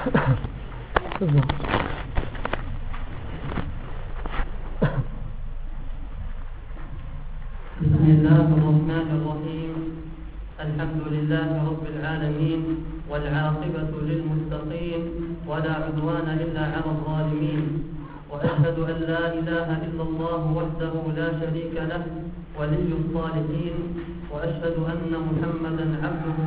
بسم الله الرحمن الرحيم. الحمد لله رب العالمين والعاقبة للمتقين ولا عدوان إلا على الظالمين. وأشهد أن لا إله إلا الله وحده لا شريك له ولي الصالحين. وأشهد أن محمدا عبده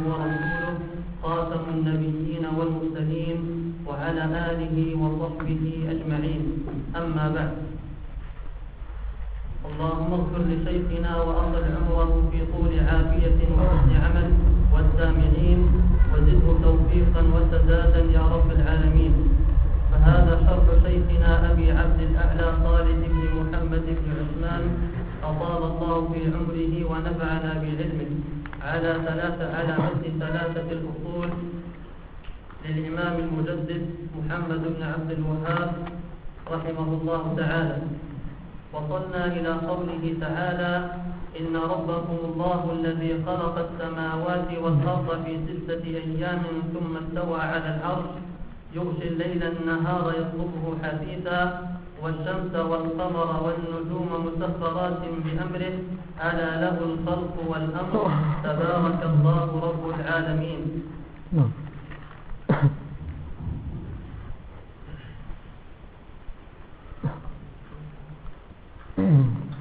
وعلى آله وصحبه أجمعين. أما بعد. اللهم اغفر لشيخنا وأطل عمره في طول عافية وحسن عمل والسامعين وزده توفيقا وسدادا يا رب العالمين. فهذا شرح شيخنا أبي عبد الأعلى صالح بن محمد بن عثمان أطال الله في عمره ونفعنا بعلمه. على ثلاثة على مثل ثلاثة الأصول للإمام المجدد محمد بن عبد الوهاب رحمه الله تعالى. وصلنا إلى قوله تعالى إن ربكم الله الذي خلق السماوات والأرض في ستة أيام ثم استوى على العرش يغشي الليل النهار يطلبه حثيثا والشمس والقمر والنجوم مسخرات بأمره ألا له الخلق والأمر؟ تبارك الله رب العالمين.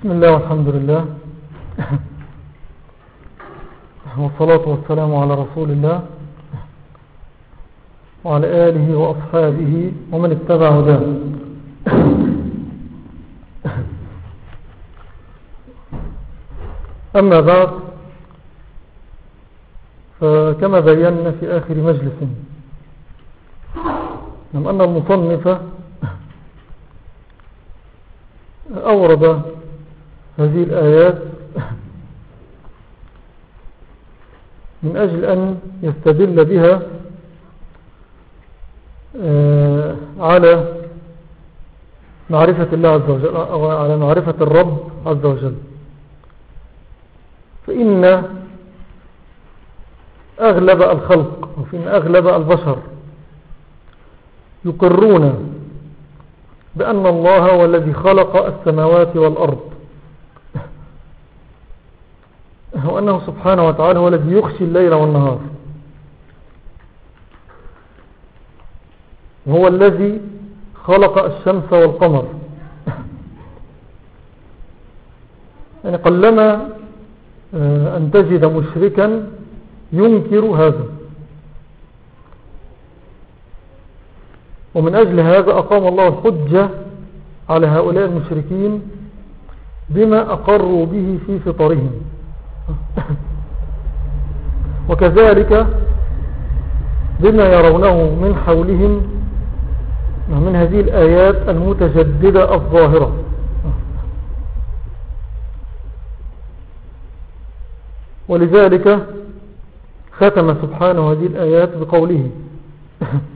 بسم الله والحمد لله. والصلاة والسلام على رسول الله وعلى آله وأصحابه ومن اتبع هداه. أما بعد فكما بينا في آخر مجلس من أن المصنف أورد هذه الآيات من أجل أن يستدل بها على معرفة الله عز وجل أو على معرفة الرب عز وجل. فإن أغلب الخلق وفإن أغلب البشر يقرون بأن الله هو الذي خلق السماوات والأرض. وأنه سبحانه وتعالى هو الذي يخشي الليل والنهار. وهو الذي خلق الشمس والقمر. يعني قلما أن تجد مشركا ينكر هذا. ومن أجل هذا أقام الله الحجة على هؤلاء المشركين بما أقروا به في فطرهم. وكذلك بما يرونه من حولهم من هذه الآيات المتجددة الظاهرة. ولذلك ختم سبحانه هذه الآيات بقوله.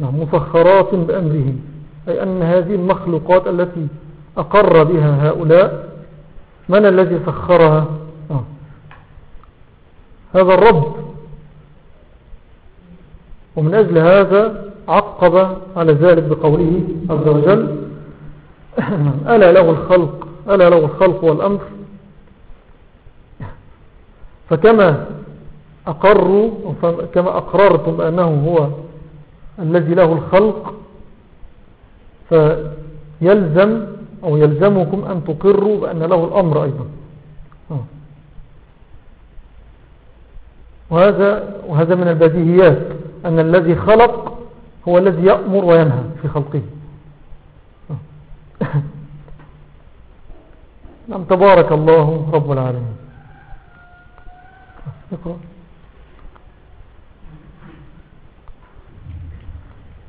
مسخرات بأمره أي أن هذه المخلوقات التي أقر بها هؤلاء من الذي سخرها؟ آه. هذا الرب. ومن أجل هذا عقب على ذلك بقوله عز وجل ألا له الخلق ألا له الخلق والأمر. فكما أقروا كما أقررتم بأنه هو الذي له الخلق فيلزم أو يلزمكم أن تقروا بأن له الأمر أيضا. وهذا, وهذا من البديهيات أن الذي خلق هو الذي يأمر وينهى في خلقه. نعم تبارك الله رب العالمين. اقرأ.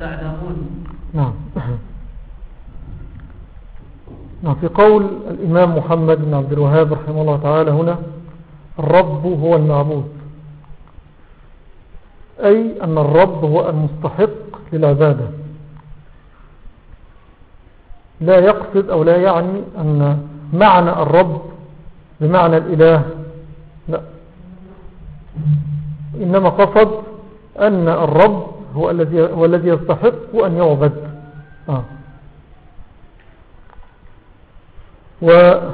تعلمون. نعم. نعم في قول الإمام محمد بن عبد الوهاب رحمه الله تعالى هنا الرب هو المعبود. أي أن الرب هو المستحق للعبادة. لا يقصد أو لا يعني أن معنى الرب بمعنى الإله لا. إنما قصد أن الرب هو الذي هو الذي يستحق أن يعبد. آه. وكما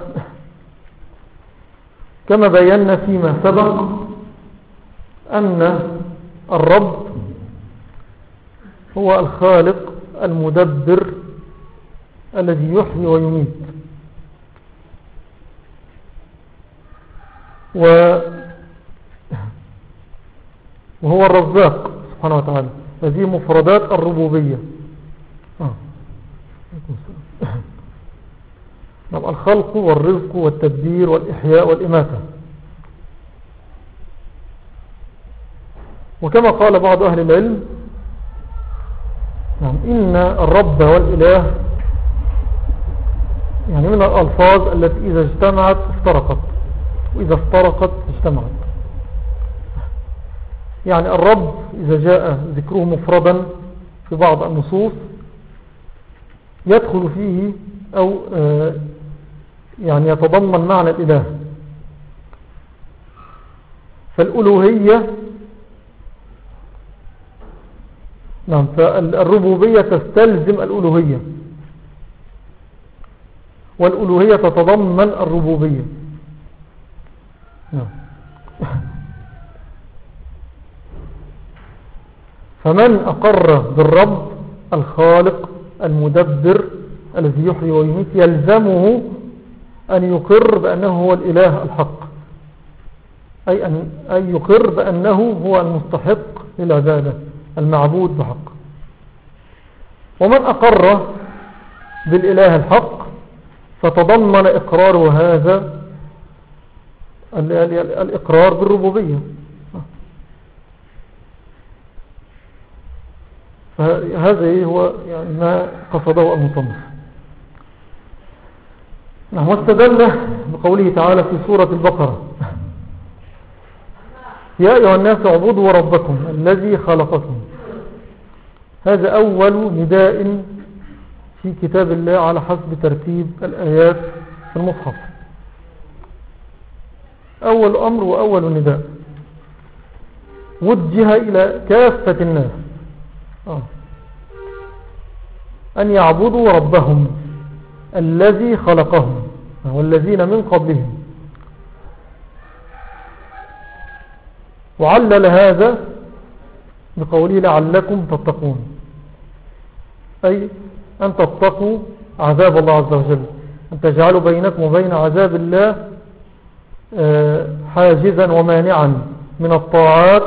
بينا فيما سبق أن الرب هو الخالق المدبر الذي يحيي ويميت. وهو الرزاق سبحانه وتعالى. هذه مفردات الربوبية. آه. نعم الخلق والرزق والتدبير والإحياء والإماتة. وكما قال بعض أهل العلم نعم إن الرب والإله يعني من الألفاظ التي إذا اجتمعت افترقت. وإذا افترقت اجتمعت. يعني الرب إذا جاء ذكره مفردا في بعض النصوص يدخل فيه أو آه، يعني يتضمن معنى الإله. فالألوهية نعم فالربوبية تستلزم الألوهية. والألوهية تتضمن الربوبية. نعم. فمن أقر بالرب الخالق المدبر الذي يحيي ويميت يلزمه أن يقر بأنه هو الإله الحق. أي أن, يقر بأنه هو المستحق للعبادة المعبود بحق. ومن أقر بالإله الحق فتضمن إقرار هذا الإقرار بالربوبية. فهذا هو يعني ما قصده المصنف. نعم واستدل بقوله تعالى في سورة البقرة. يا أيها الناس اعبدوا ربكم الذي خلقكم. هذا أول نداء في كتاب الله على حسب ترتيب الآيات في المصحف. أول أمر وأول نداء. وجه إلى كافة الناس. أن يعبدوا ربهم الذي خلقهم والذين من قبلهم. وعلل هذا بقوله لعلكم تتقون أي أن تتقوا عذاب الله عز وجل أن تجعلوا بينكم وبين عذاب الله آه، حاجزا ومانعا من الطاعات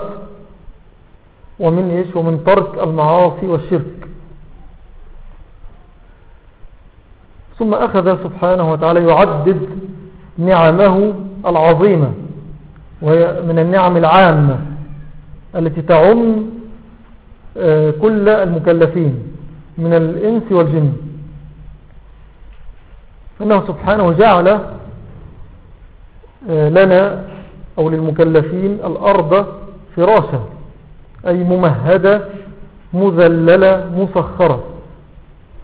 ومن إيش؟ ومن ترك المعاصي والشرك. ثم أخذ سبحانه وتعالى يعدد نعمه العظيمة وهي من النعم العامة التي تعم آه، كل المكلفين من الإنس والجن. أنه سبحانه جعل آه، لنا أو للمكلفين الأرض فراشا. أي ممهدة مذللة مسخرة.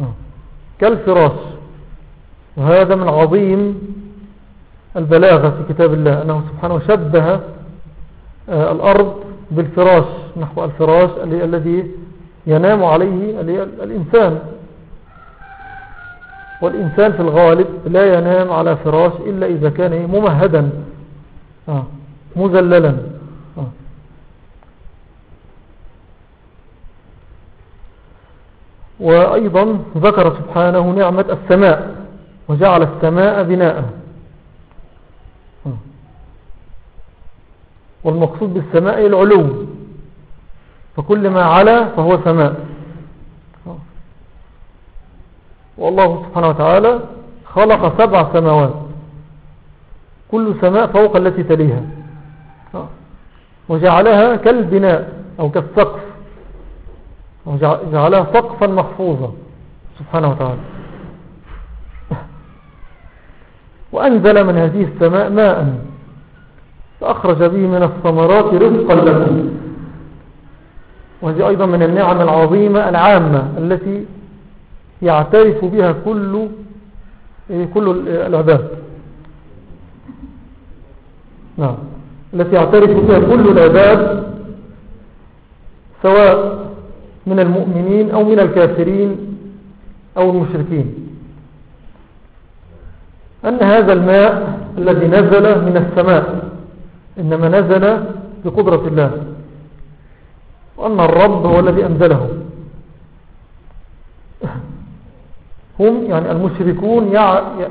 آه، كالفراش. وهذا من عظيم البلاغة في كتاب الله. أنه سبحانه شبه آه، الأرض بالفراش نحو الفراش الذي ينام عليه الإنسان. والإنسان في الغالب لا ينام على فراش إلا إذا كان ممهدا. آه، مذللا آه. وأيضا ذكر سبحانه نعمة السماء وجعل السماء بناء. والمقصود بالسماء العلو فكل ما علا فهو سماء. والله سبحانه وتعالى خلق سبع سماوات كل سماء فوق التي تليها. وجعلها كالبناء أو كالسقف. جعلها سقفا محفوظا. سبحانه وتعالى. وأنزل من هذه السماء ماء فأخرج به من الثمرات رزقا لكم. وهذه أيضا من النعم العظيمة العامة التي يعترف بها كل إيه، كل العباد. نعم. التي يعترف بها كل العباد سواء من المؤمنين أو من الكافرين أو المشركين. أن هذا الماء الذي نزل من السماء إنما نزل بقدرة الله وأن الرب هو الذي أنزله. هم يعني المشركون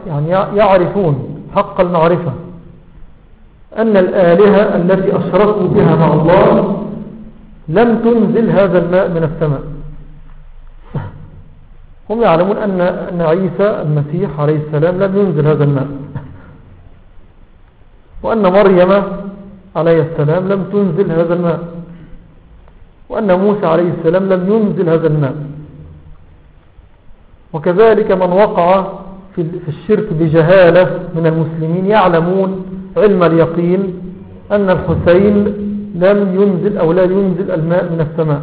يعني يعرفون حق المعرفة أن الآلهة التي أشركوا بها مع الله لم تنزل هذا الماء من السماء. هم يعلمون أن, أن عيسى المسيح عليه السلام لم ينزل هذا الماء. وأن مريم عليه السلام لم تنزل هذا الماء. وأن موسى عليه السلام لم ينزل هذا الماء. وكذلك من وقع في الشرك بجهالة من المسلمين يعلمون علم اليقين أن الحسين لم ينزل أو لا ينزل الماء من السماء.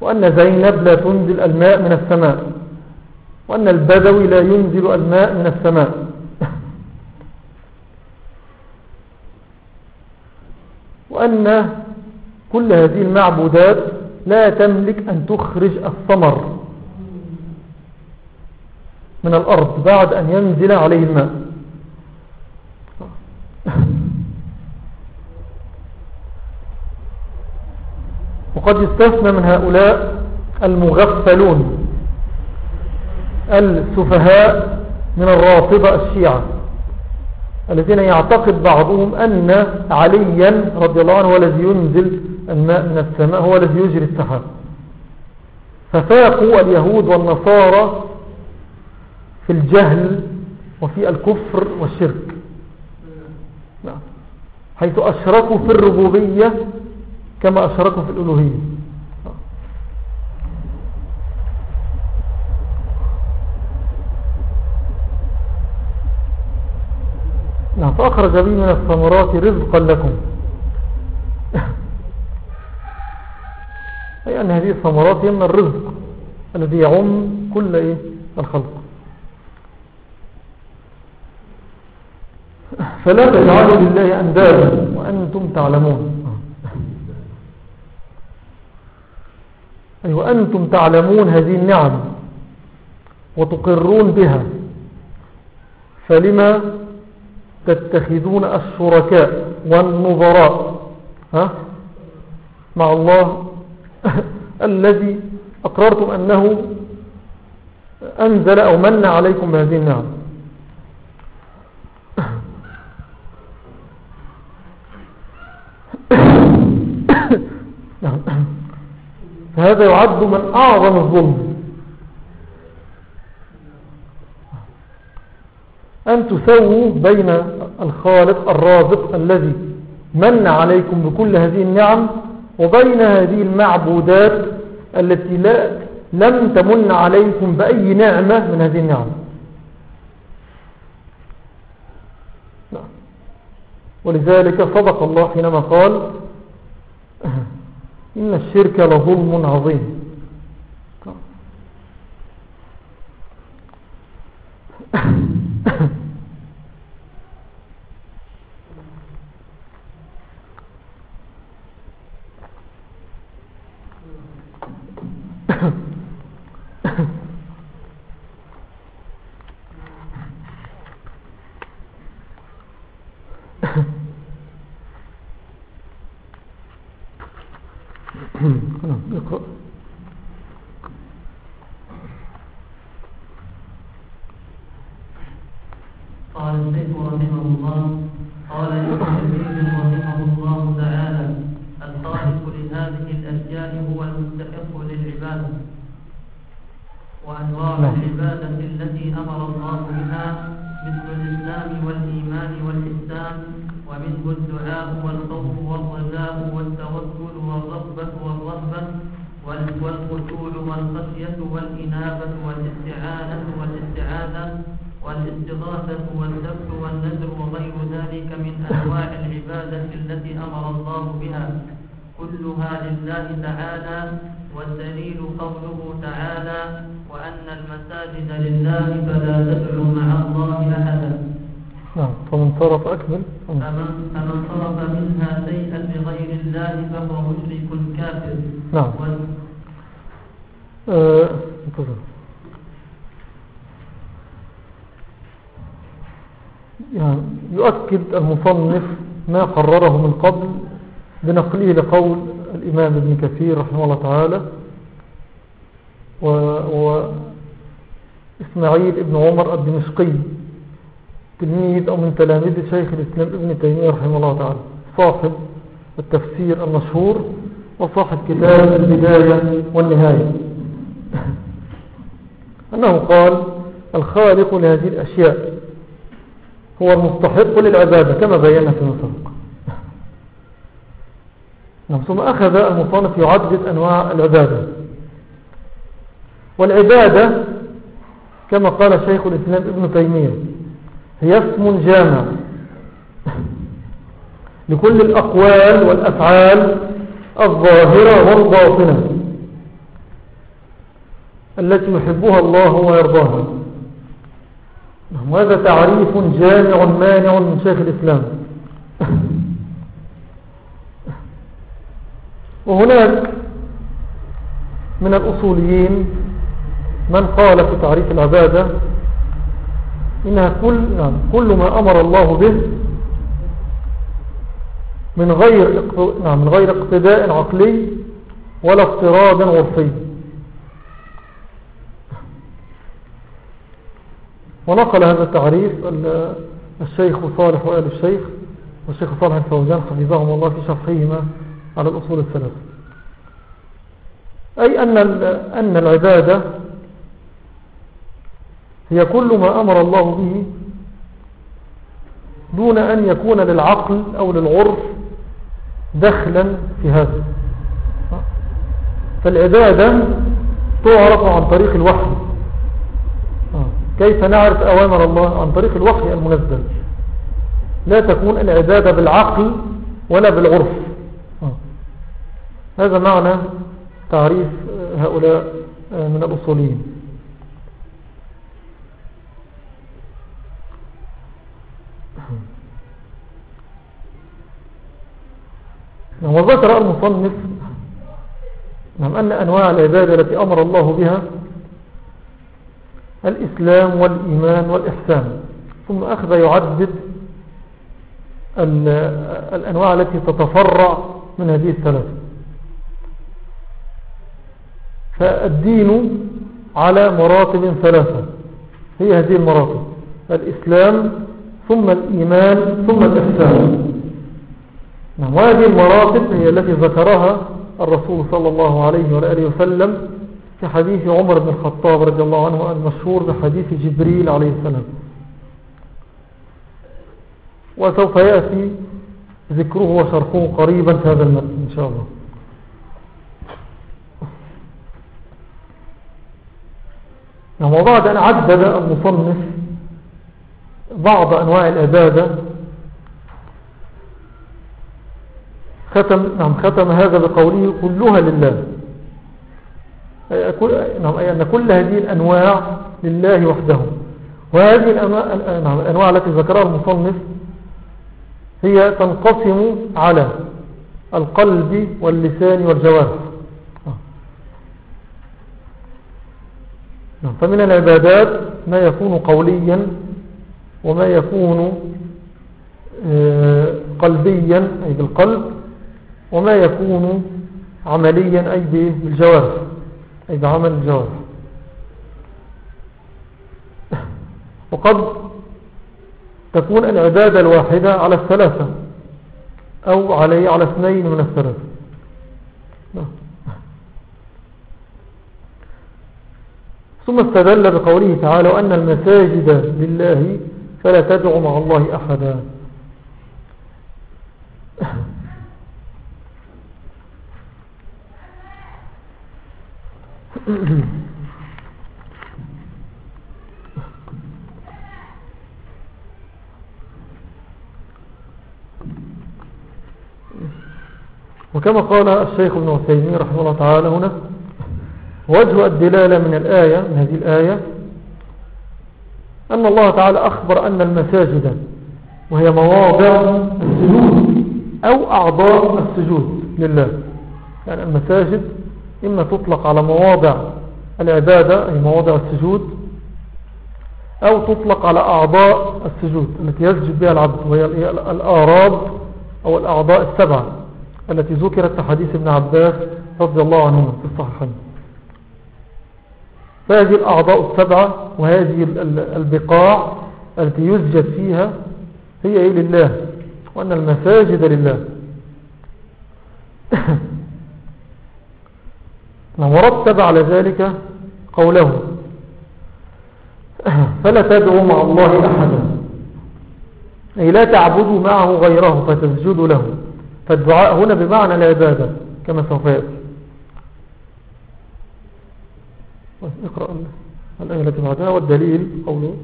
وأن زينب لا تنزل الماء من السماء. وأن البدوي لا ينزل الماء من السماء. وأن كل هذه المعبودات لا تملك أن تخرج الثمر من الأرض بعد أن ينزل عليه الماء. وقد يستثنى من هؤلاء المغفلون السفهاء من الرافضة الشيعة الذين يعتقد بعضهم أن عليا رضي الله عنه هو الذي ينزل الماء من السماء هو الذي يجري السحاب ففاقوا اليهود والنصارى في الجهل وفي الكفر والشرك نعم. حيث أشركوا في الربوبية كما أشركوا في الألوهية. نعم فأخرج بي من الثمرات رزقا لكم. أي أن هذه الثمرات هي من الرزق الذي يعم كل إيه؟ الخلق. فلا تجعلوا لله أندادا وأنتم تعلمون. أي أيوة وأنتم تعلمون هذه النعم وتقرون بها فلما تتخذون الشركاء والنظراء ها؟ مع الله الذي أقررتم أنه أنزل أو من عليكم بهذه النعم. فهذا يعد من أعظم الظلم. أن تسووا بين الخالق الرازق الذي من عليكم بكل هذه النعم وبين هذه المعبودات التي لا لم تمن عليكم بأي نعمة من هذه النعم. ولذلك صدق الله حينما قال إن الشرك لظلم عظيم اقرأ قال الشيخ رحمه الله قال ابن رحمه الله تعالى الخالق لهذه الأشياء هو المستحق للعبادة وأنواع نعم. العبادة التي أمر الله بها مثل الإسلام والإيمان والإحسان ومنه الدعاء والخوف والرجاء والتوكل والرغبة والرهبة والخشوع والخشية والإنابة والاستعانة والاستعاذة والاستغاثة والذبح والنذر وغير ذلك من أنواع العبادة التي أمر الله بها. كلها لله تعالى والدليل قوله تعالى وأن المساجد لله فلا تدعوا مع الله أحدا. نعم. فمن صرف أكمل. فمن, فمن صرف منها شيئا لغير الله فهو مشرك كافر. نعم. آه، يعني يؤكد المصنف ما قرره من قبل بنقله لقول الإمام ابن كثير رحمه الله تعالى و, و إسماعيل ابن عمر الدمشقي تلميذ أو من تلاميذ شيخ الإسلام ابن تيمية رحمه الله تعالى صاحب التفسير المشهور وصاحب كتاب البداية والنهاية. أنه قال الخالق لهذه الأشياء. هو المستحق للعبادة كما بينا في سبق نعم ثم أخذ المصانف يعدد أنواع العبادة. والعبادة كما قال شيخ الإسلام ابن تيمية هي اسم جامع. لكل الأقوال والأفعال الظاهرة والباطنة التي يحبها الله ويرضاها. وهذا تعريف جامع مانع من شيخ الإسلام؟ وهناك من الأصوليين من قال في تعريف العبادة إنها كل, نعم كل ما أمر الله به من غير نعم من غير اقتداء عقلي ولا افتراض عرفي ونقل هذا التعريف الشيخ صالح وآل الشيخ والشيخ صالح الفوزان حفظهم الله في شرحهما على الأصول الثلاثة. أي أن أن العبادة هي كل ما أمر الله به دون أن يكون للعقل أو للعرف دخلا في هذا. فالعبادة تعرف عن طريق الوحي. كيف نعرف أوامر الله عن طريق الوحي المنزل؟ لا تكون العبادة بالعقل ولا بالعرف. هذا معنى تعريف هؤلاء من الأصوليين. وذكر المصنف نعم أن أنواع العبادة التي أمر الله بها الإسلام والإيمان والإحسان. ثم أخذ يعدد الأنواع التي تتفرع من هذه الثلاثة فالدين على مراتب ثلاثة. هي هذه المراتب. الإسلام ثم الإيمان ثم الإحسان. نعم وهذه المراتب هي التي ذكرها الرسول صلى الله عليه وآله وسلم في حديث عمر بن الخطاب رضي الله عنه المشهور بحديث جبريل عليه السلام. وسوف يأتي ذكره وشرحه قريبا في هذا المتن إن شاء الله. نعم وبعد أن عدد المصنف بعض أنواع العبادة ختم, نعم ختم هذا بقوله كلها لله. أن كل هذه الأنواع لله وحده. وهذه الأنواع, نعم الأنواع التي ذكرها المصنف هي تنقسم على القلب واللسان والجوارح. نعم، فمن العبادات ما يكون قوليا وما يكون آه، قلبيا أي بالقلب وما يكون عمليا أي بالجوارح. أي بعمل الجوارح وقد تكون العبادة الواحدة على الثلاثة أو علي على اثنين من الثلاثة. ثم استدل بقوله تعالى وأن المساجد لله فلا تدعو مع الله أحدا. وكما قال الشيخ ابن عثيمين رحمه الله تعالى هنا وجه الدلالة من الآية من هذه الآية أن الله تعالى أخبر أن المساجد وهي مواضع السجود أو أعضاء السجود لله. يعني المساجد إما تطلق على مواضع العبادة أي مواضع السجود أو تطلق على أعضاء السجود التي يسجد بها العبد وهي الآراب أو الأعضاء السبعة التي ذكرت في حديث ابن عباس رضي الله عنهما في الصحيحين. فهذه الأعضاء السبعة وهذه البقاع التي يسجد فيها هي إيه؟ لله وأن المساجد لله. ورتب على ذلك قوله. فلا تدعوا مع الله أحدا. أي لا تعبدوا معه غيره فتسجدوا له. فالدعاء هنا بمعنى العبادة كما سوف يأتي. اقرأ الآية التي بعدها. والدليل قوله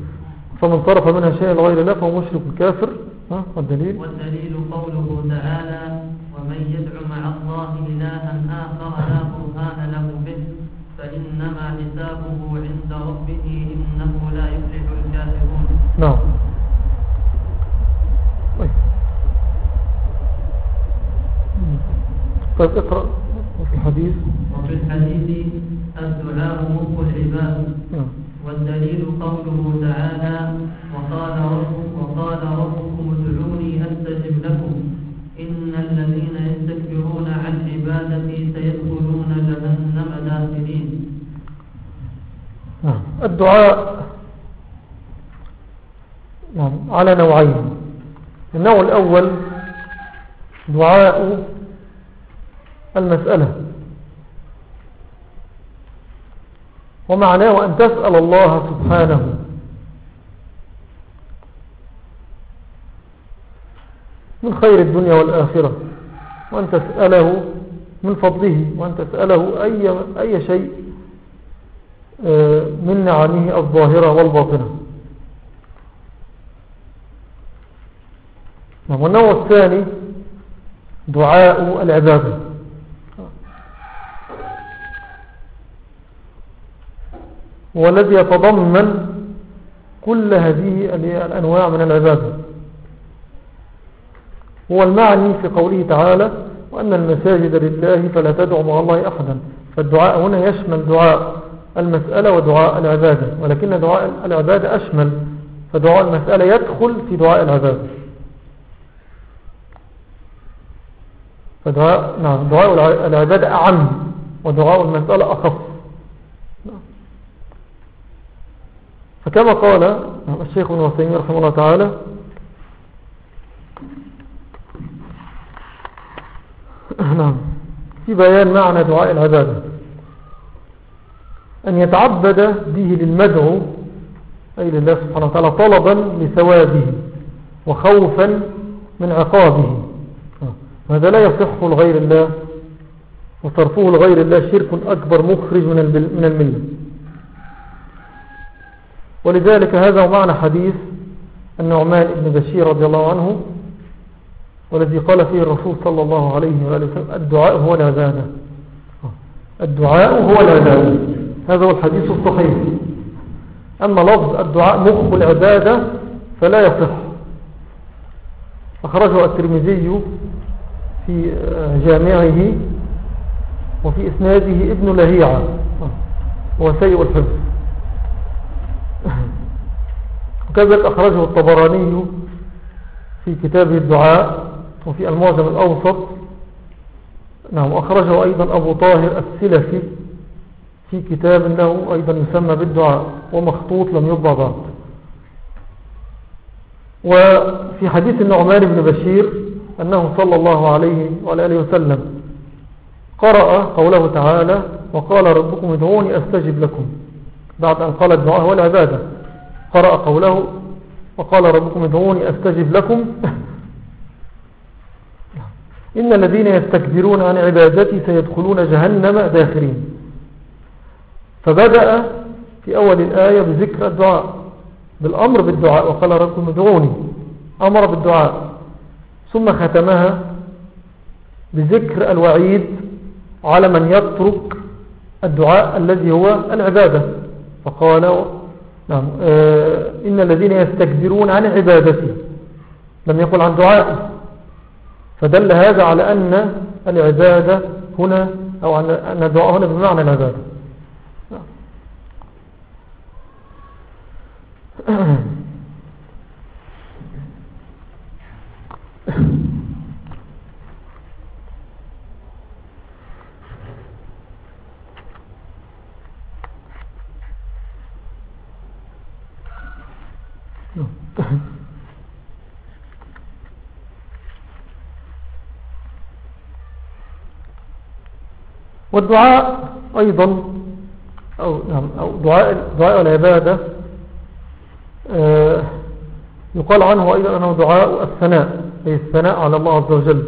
فمن صرف منها شيء لغير الله فهو مشرك كافر. والدليل؟ والدليل قوله تعالى ومن يدع مع الله إلها آخر لا برهان له به فإنما حسابه عند ربه إنه لا يفلح الكافرون. نعم. طيب. طيب اقرأ وفي الحديث. وفي الحديث الدعاء مخ العباد. نعم. والدليل قوله تعالى وقال رب وقال ربكم ادعوني أستجب لكم. إن الذين يستكبرون عن عبادتي سيدخلون جهنم داخلين. الدعاء نعم على نوعين. النوع الأول دعاء المسألة. ومعناه أن تسأل الله سبحانه. من خير الدنيا والآخرة. وأن تسأله من فضله وأن تسأله أي, أي شيء من نعمه الظاهرة والباطنة. والنوع الثاني دعاء العبادة. والذي يتضمن كل هذه الأنواع من العبادة. هو المعني في قوله تعالى وأن المساجد لله فلا تدعو مع الله أحدا. فالدعاء هنا يشمل دعاء المسألة ودعاء العبادة ولكن دعاء العبادة أشمل فدعاء المسألة يدخل في دعاء العبادة. فدعاء نعم دعاء العبادة أعم ودعاء المسألة أخف. فكما قال الشيخ ابن وسيمين رحمه الله تعالى نعم في بيان معنى دعاء العبادة. أن يتعبد به للمدعو أي لله سبحانه وتعالى طلبا لثوابه وخوفا من عقابه. هذا لا يصح لغير الله وصرفه لغير الله شرك أكبر مخرج من الملة. ولذلك هذا معنى حديث النعمان بن بشير رضي الله عنه والذي قال فيه الرسول صلى الله عليه وآله وسلم الدعاء هو العبادة الدعاء هو العبادة هذا هو الحديث الصحيح. أما لفظ الدعاء مخ العبادة فلا يصح. أخرجه الترمذي في جامعه وفي إسناده ابن لهيعة. هو سيء الحفظ. وكذلك أخرجه الطبراني في كتابه الدعاء وفي المعجم الأوسط. نعم أخرجه أيضا أبو طاهر السلفي. في كتاب له أيضا يسمى بالدعاء ومخطوط لم يطبع بعد وفي حديث النعمان بن بشير أنه صلى الله عليه وعلى وسلم قرأ قوله تعالى وقال ربكم ادعوني أستجب لكم. بعد أن قال الدعاء هو العبادة قرأ قوله وقال ربكم ادعوني أستجب لكم. إن الذين يستكبرون عن عبادتي سيدخلون جهنم داخرين. فبدأ في أول الآية بذكر الدعاء بالأمر بالدعاء وقال ربكم ادعوني أمر بالدعاء. ثم ختمها بذكر الوعيد على من يترك الدعاء الذي هو العبادة. فقال نعم آه إن الذين يستكبرون عن عبادتي لم يقل عن دعائي. فدل هذا على أن العبادة هنا أو أن الدعاء هنا بمعنى العبادة. والدعاء أيضا أو, نعم أو دعاء, دعاء العبادة يقال عنه أيضا أنه دعاء الثناء أي الثناء على الله عز وجل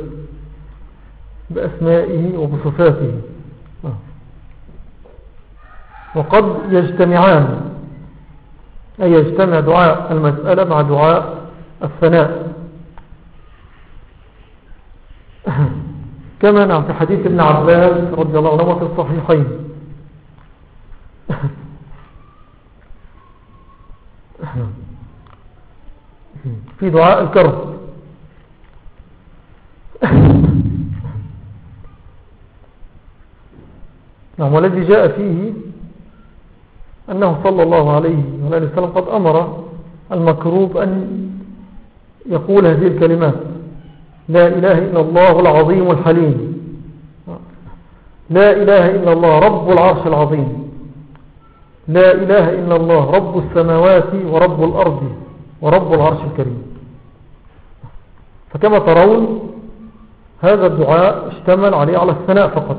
بأسمائه وبصفاته. آه. وقد يجتمعان أي يجتمع دعاء المسألة مع دعاء الثناء. كما نعم في حديث ابن عباس رضي الله عنه في الصحيحين. في دعاء الكرب. نعم والذي جاء فيه أنه صلى الله عليه وسلم قد أمر المكروب أن يقول هذه الكلمات. لا إله إلا الله العظيم الحليم. لا إله إلا الله رب العرش العظيم. لا إله إلا الله رب السماوات ورب الأرض ورب العرش الكريم. فكما ترون هذا الدعاء اشتمل عليه على الثناء فقط.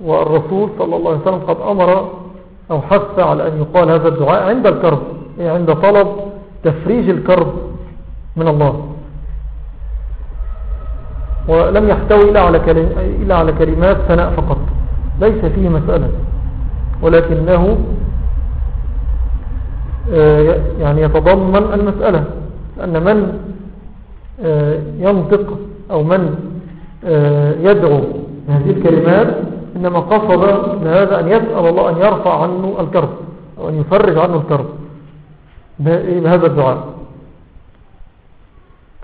والرسول صلى الله عليه وسلم قد أمر أو حث على أن يقال هذا الدعاء عند الكرب يعني عند طلب تفريج الكرب من الله. ولم يحتوي إلا على كلمات ثناء فقط ليس فيه مسألة. ولكنه آه، يعني يتضمن المسألة أن من آه، ينطق أو من آه، يدعو هذه الكلمات إنما قصد بهذا أن يسأل الله أن يرفع عنه الكرب أو أن يفرج عنه الكرب بهذا الدعاء.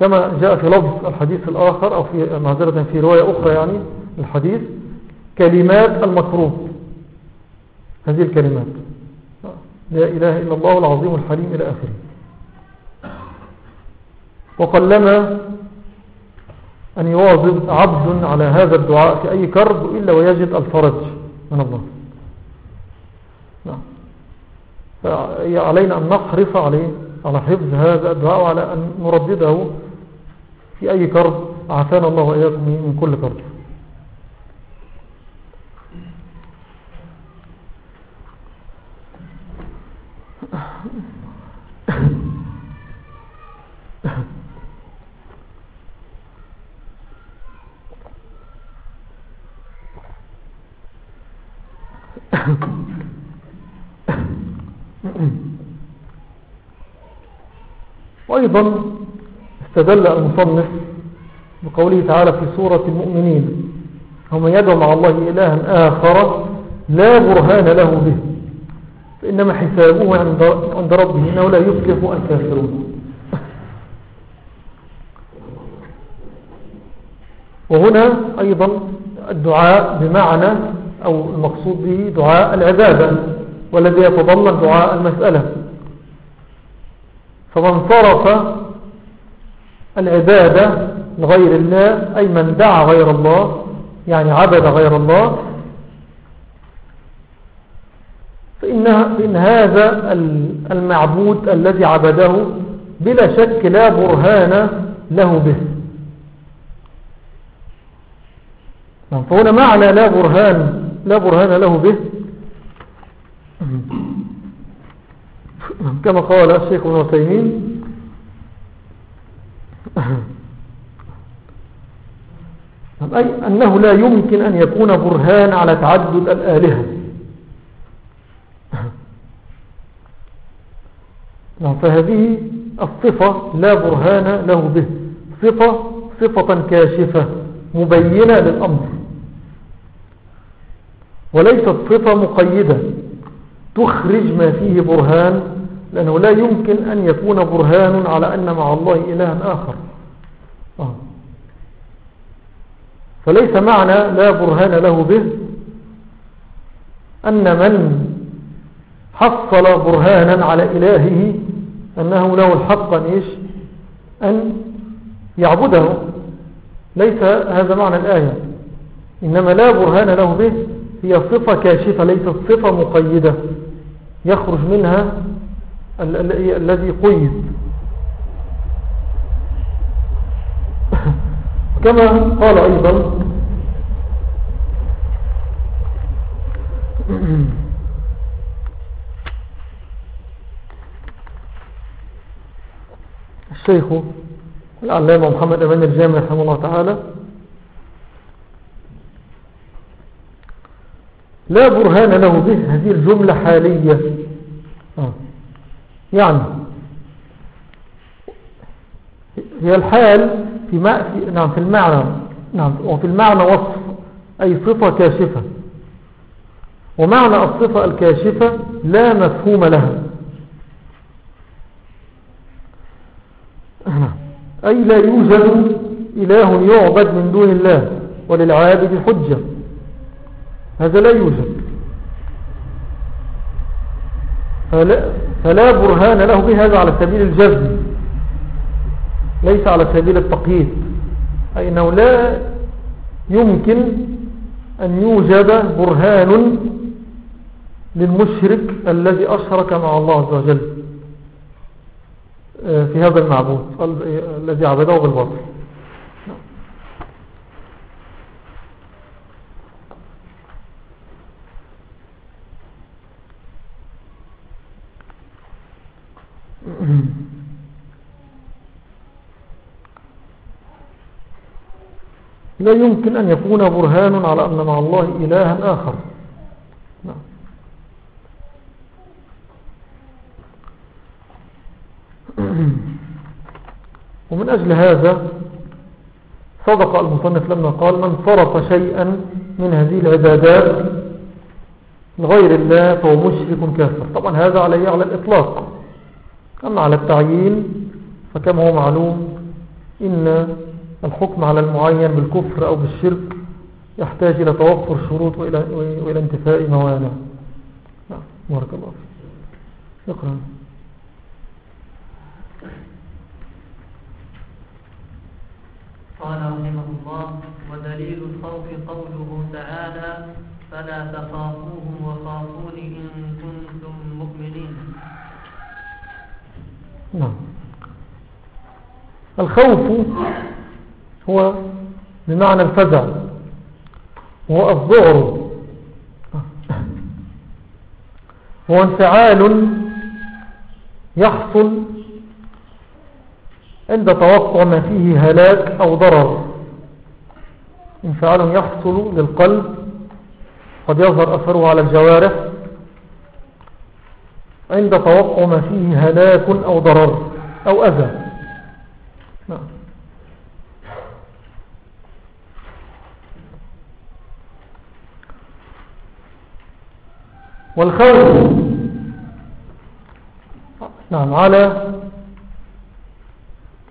كما جاء في لفظ الحديث الآخر أو في معذرة في رواية أخرى يعني الحديث كلمات المكروب هذه الكلمات. لا إله إلا الله العظيم الحليم إلى آخره. وقلما أن يواظب عبد على هذا الدعاء في أي كرب إلا ويجد الفرج من الله. نعم. أن نحرص عليه على حفظ هذا الدعاء وعلى أن نردده في أي كرب عافانا الله وإياكم من كل كرب. وأيضا استدل المصنف بقوله تعالى في سورة المؤمنين هم يدعو مع الله إلها آخر لا برهان له به. فإنما حسابه عند ربه إنه لا يفلح الكافرون. وهنا أيضا الدعاء بمعنى أو المقصود به دعاء العبادة والذي يتضمن دعاء المسألة. فمن صرف العبادة لغير الله أي من دعا غير الله يعني عبد غير الله فإن, فإن هذا المعبود الذي عبده بلا شك لا برهان له به. فهنا معنى لا برهان لا برهان له به؟ كما قال الشيخ ابن عثيمين. أي أنه لا يمكن أن يكون برهان على تعدد الآلهة نعم فهذه الصفة لا برهان له به. صفة صفة كاشفة مبينة للأمر. وليست صفة مقيدة. تخرج ما فيه برهان لأنه لا يمكن أن يكون برهان على أن مع الله إلها آخر. آه. فليس معنى لا برهان له به أن من حصل برهانا على إلهه أنه له الحق أن, إيش؟ أن يعبده. ليس هذا معنى الآية. إنما لا برهان له به. هي صفة كاشفة ليست صفة مقيدة. يخرج منها الذي قيد. كما قال أيضا الشيخ العلامة محمد أمان الجامع رحمه الله تعالى. لا برهان له به هذه الجملة حالية. آه. يعني هي الحال في, في, نعم في المعنى نعم وفي المعنى وصف أي صفة كاشفة. ومعنى الصفة الكاشفة لا مفهوم لها. أي لا يوجد إله يعبد من دون الله وللعابد حجة. هذا لا يوجد. فلا, فلا برهان له بهذا على سبيل الجزم. ليس على سبيل التقييد. أي أنه لا يمكن أن يوجد برهان للمشرك الذي أشرك مع الله عز وجل. في هذا المعبود الذي عبده بالباطل لا يمكن أن يكون برهان على أن مع الله إلها آخر نعم ومن أجل هذا صدق المصنف لما قال من صرف شيئا من هذه العبادات لغير الله فهو مشرك كافر. طبعا هذا عليه على الإطلاق. أما على التعيين فكما هو معلوم إن الحكم على المعين بالكفر أو بالشرك يحتاج إلى توفر شروط وإلى, وإلى انتفاء موانع. نعم بارك الله فيك. اقرأ قال رحمه الله ودليل الخوف قوله تعالى فلا تخافوهم وخافون إن كنتم مؤمنين. نعم. الخوف هو بمعنى الفزع هو الذعر. هو انفعال يحصل عند توقع ما فيه هلاك أو ضرر. انفعال يحصل للقلب قد يظهر أثره على الجوارح. عند توقع ما فيه هلاك أو ضرر أو أذى. نعم. والخوف. نعم على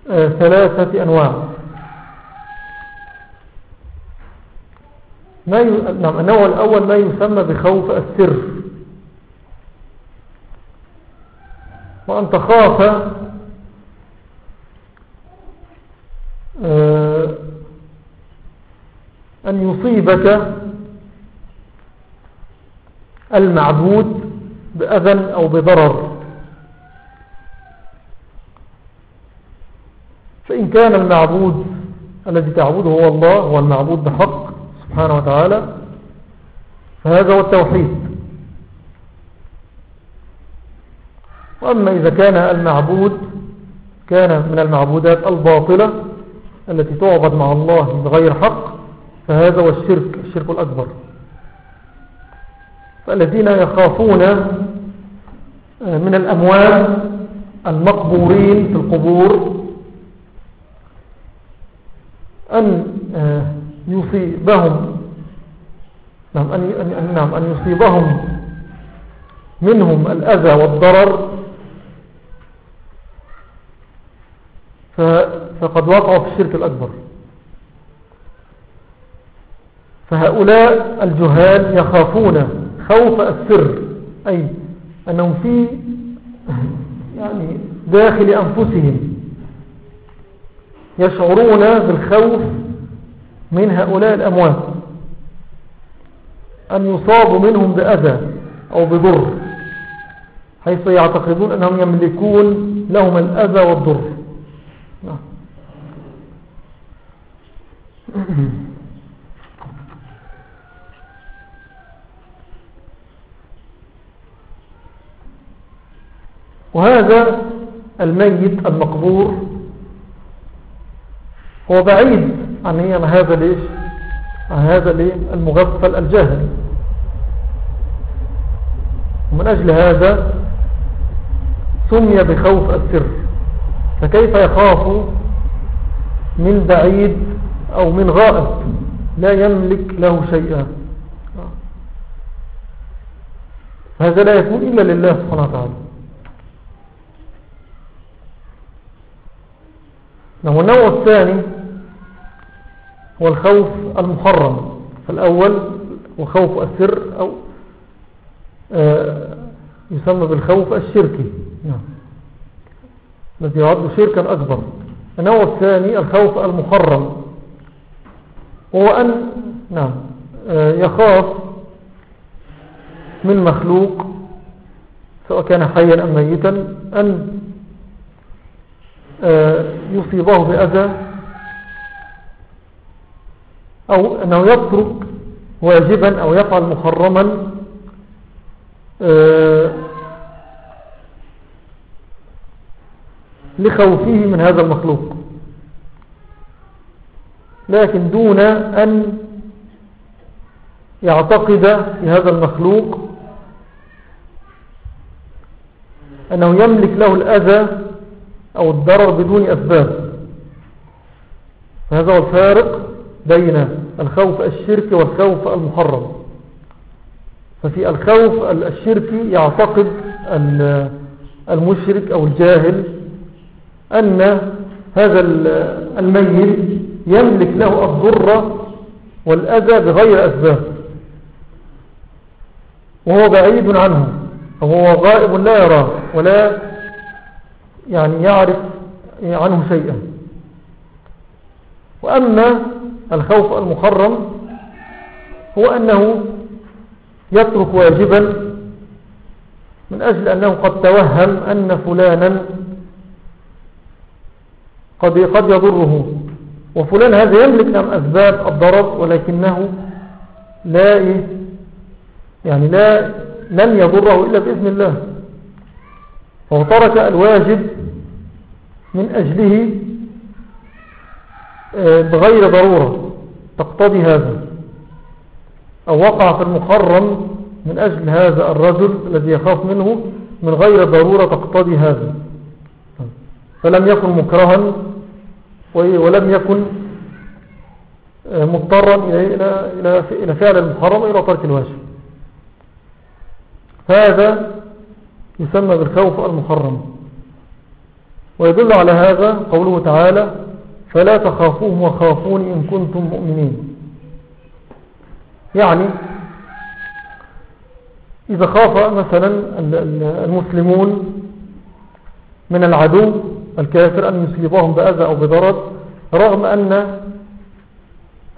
ثلاثة أنواع. ما ي... نعم النوع الأول ما يسمى بخوف السر. وأن تخاف آه، أن يصيبك المعبود بأذى أو بضرر. فإن كان المعبود الذي تعبده هو الله هو المعبود بحق سبحانه وتعالى فهذا هو التوحيد. وأما إذا كان المعبود كان من المعبودات الباطلة التي تعبد مع الله بغير حق فهذا هو الشرك الشرك الأكبر. فالذين يخافون من الأموال المقبورين في القبور أن آه، يصيبهم. نعم أن, نعم أن يصيبهم منهم الأذى والضرر. فقد وقعوا في الشرك الأكبر. فهؤلاء الجهال يخافون خوف السر أي أنهم في يعني داخل أنفسهم. يشعرون بالخوف من هؤلاء الأموات أن يصابوا منهم بأذى أو بضر حيث يعتقدون أنهم يملكون لهم الأذى والضر. وهذا الميت المقبور هو بعيد عن هذا ليش عن هذا المغفل الجاهل ومن أجل هذا سمي بخوف السر. فكيف يخاف من بعيد أو من غائب؟ لا يملك له شيئا. هذا لا يكون إلا لله سبحانه وتعالى. نعم النوع الثاني هو الخوف المحرم فالأول هو خوف السر أو آه، يسمى بالخوف الشركي. نعم. الذي يعد شركا أكبر. النوع الثاني الخوف المحرم. هو أن نعم آه، يخاف من مخلوق سواء كان حيا أم ميتا أن آه، يصيبه بأذى أو أنه يترك واجبا أو يفعل محرما آه، لخوفه من هذا المخلوق. لكن دون أن يعتقد في هذا المخلوق أنه يملك له الأذى أو الضرر بدون أسباب. فهذا هو الفارق بين الخوف الشركي والخوف المحرم. ففي الخوف الشركي يعتقد المشرك أو الجاهل أن هذا الميت يملك له الضر والأذى بغير أسباب. وهو بعيد عنه وهو غائب لا يراه ولا يعني يعرف عنه شيئا. وأما الخوف المحرم هو أنه يترك واجبا من أجل أنه قد توهم أن فلانا قد قد يضره. وفلان هذا يملك نعم أسباب الضرر ولكنه لا يعني لا لن يضره إلا بإذن الله. فهو ترك الواجب من أجله بغير ضرورة تقتضي هذا أو وقع في المحرم من أجل هذا الرجل الذي يخاف منه من غير ضرورة تقتضي هذا. فلم يكن مكرها ولم يكن مضطرا إلى فعل المحرم إلى ترك الواجب. هذا يسمى بالخوف المحرم. ويدل على هذا قوله تعالى فلا تخافوهم وخافون إن كنتم مؤمنين. يعني إذا خاف مثلا المسلمون من العدو الكافر أن يصيبهم بأذى أو بضرر رغم أن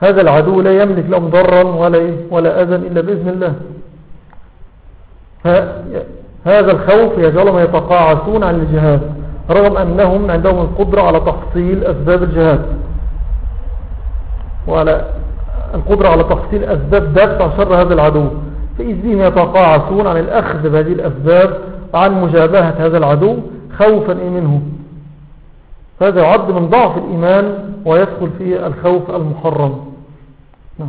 هذا العدو لا يملك لهم ضرا ولا, ولا أذى إلا بإذن الله. هذا الخوف يجعلهم يتقاعسون عن الجهاد. رغم أنهم عندهم القدرة على تحصيل أسباب الجهاد. وعلى القدرة على تحصيل أسباب دفع شر هذا العدو. فإذهم يتقاعسون عن الأخذ بهذه الأسباب عن مجابهة هذا العدو خوفا منه. فهذا يعد من ضعف الإيمان ويدخل فيه الخوف المحرم. نعم.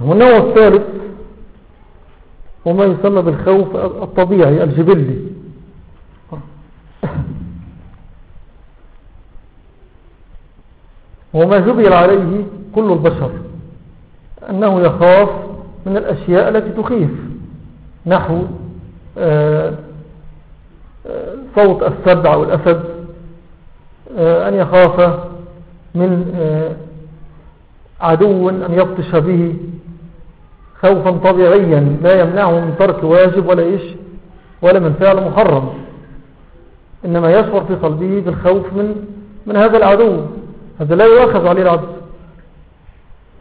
والنوع الثالث. وما يسمى بالخوف الطبيعي الجبلي. وما جبل عليه كل البشر أنه يخاف من الأشياء التي تخيف. نحو آه، آه، صوت السبع والأسد آه، أن يخاف من عدو أن يبطش به. خوفا طبيعيا لا يمنعه من ترك واجب ولا إيش ولا من فعل محرم. إنما يشعر في قلبه بالخوف من, من هذا العدو. هذا لا يؤخذ عليه العبد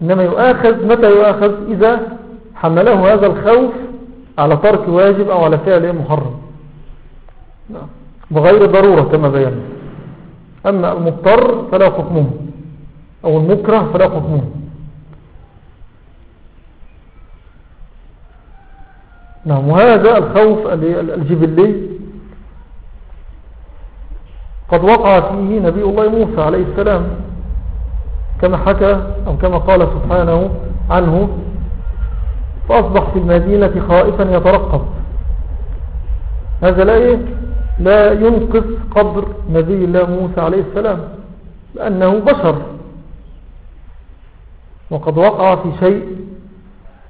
إنما يؤخذ متى يؤخذ إذا حمله هذا الخوف على ترك واجب أو على فعل محرم. بغير ضرورة كما بينا. أما المضطر فلا حكمه أو المكره فلا حكمه. نعم وهذا الخوف الجبلي قد وقع فيه نبي الله موسى عليه السلام كما حكى أو كما قال سبحانه عنه فأصبح في المدينة خائفا يترقب. هذا لا إيه لا ينقص قدر نبي الله موسى عليه السلام لأنه بشر. وقد وقع في شيء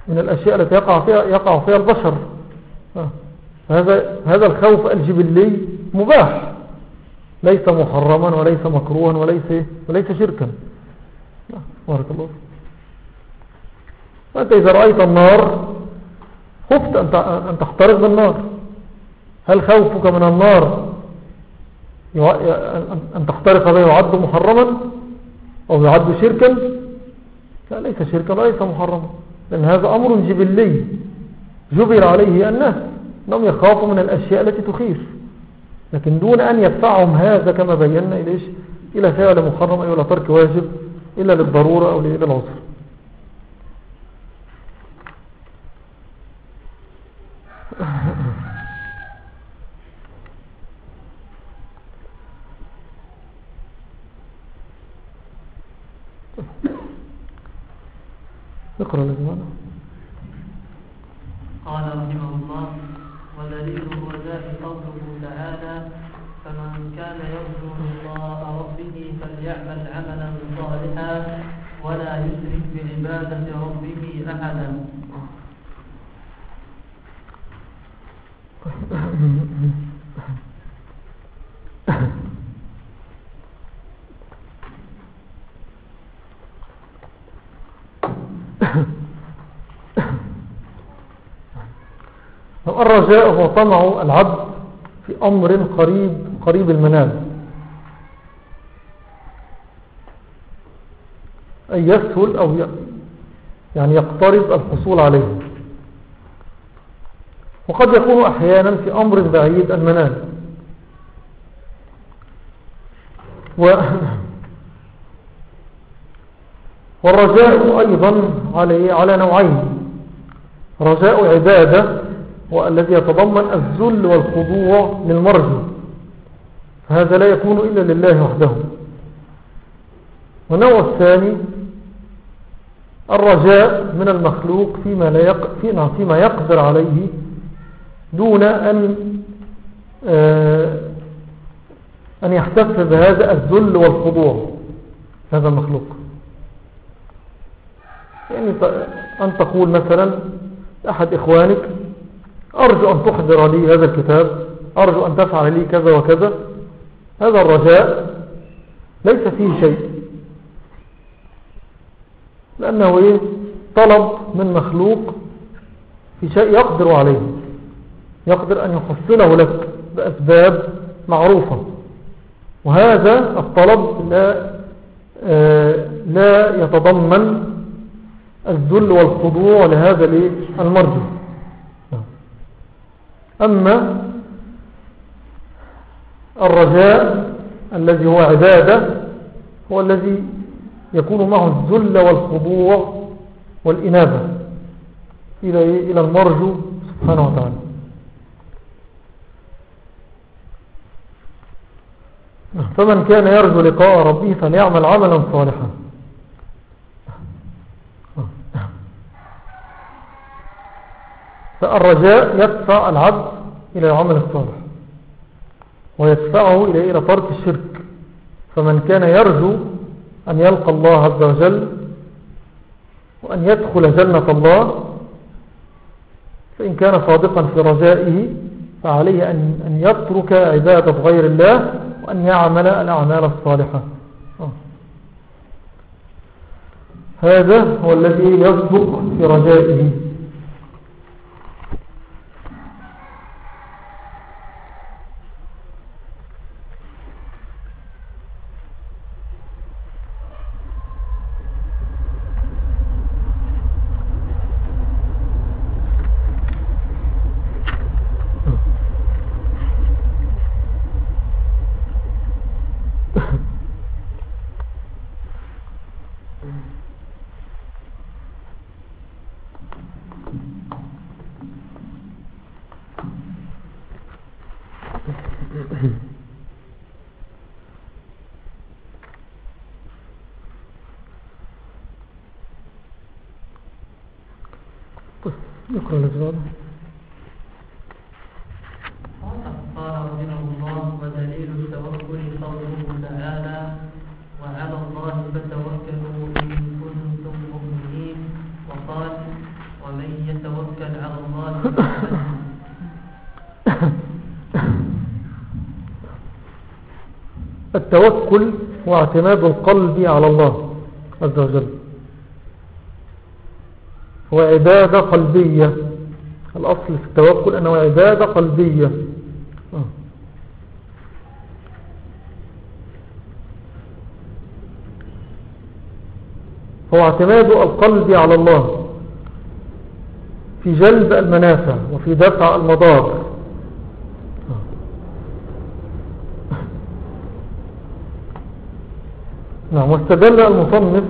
من الأشياء التي يقع فيها, يقع فيها البشر. هذا هذا الخوف الجبلي مباح. ليس محرما وليس مكروها وليس وليس شركا. بارك الله فأنت إذا رأيت النار خفت أن تحترق بالنار هل خوفك من النار أن تحترق به يعد محرما أو يعد شركا؟ لا ليس شركا وليس محرما. لأن هذا أمر جبلي. جبل عليه الناس أنهم يخافوا من الأشياء التي تخيف. لكن دون أن يدفعهم هذا كما بينا إليش إلى فعل محرم أو إلى ترك واجب إلا للضرورة أو للعذر اقرأ لك قال رحمه الله ودليل الرجاء قوله تعالى فمن كان يرجو لقاء ربه فليعمل عملا صالحا ولا يشرك بعبادة ربه أحدا. الرجاء هو طمع العبد في أمر قريب قريب المنال أن يسهل أو يعني يقترب الحصول عليه. وقد يكون أحيانا في أمر بعيد المنال و والرجاء أيضا على على نوعين. رجاء عبادة هو الذي يتضمن الذل والخضوع للمرجو. هذا لا يكون إلا لله وحده. والنوع الثاني الرجاء من المخلوق فيما, لا يق... فيما يقدر عليه دون أن آه، أن يحتف بهذا الذل والخضوع. هذا المخلوق. يعني أن تقول مثلا أحد إخوانك أرجو أن تحضر لي هذا الكتاب أرجو أن تفعل لي كذا وكذا. هذا الرجاء ليس فيه شيء لأنه إيه؟ طلب من مخلوق في شيء يقدر عليه يقدر أن يحصله لك بأسباب معروفة. وهذا الطلب لا, آه لا يتضمن الذل والخضوع لهذا المرجو. أما الرجاء الذي هو عبادة هو الذي يكون معه الذل والخضوع والإنابة إلى, المرجو سبحانه وتعالى. فمن كان يرجو لقاء ربه فليعمل عملا صالحا. فالرجاء يدفع العبد إلى العمل الصالح ويدفعه إلى ترك الشرك. فمن كان يرجو أن يلقى الله عز وجل وأن يدخل جنة الله فإن كان صادقا في رجائه فعليه أن يترك عبادة غير الله وأن يعمل الأعمال الصالحة. آه. هذا هو الذي يصدق في رجائه. نقرأ الأجواب قال رحمه الله ودليل التوكل قوله تعالى وعلى الله فتوكلوا إن كنتم مؤمنين وقال ومن يتوكل على الله التوكل هو اعتماد القلب على الله عز وجل. هو عبادة قلبية الأصل في التوكل أنه عبادة قلبية آه. هو اعتماد القلب على الله في جلب المنافع وفي دفع المضار آه. نعم واستدل المصنف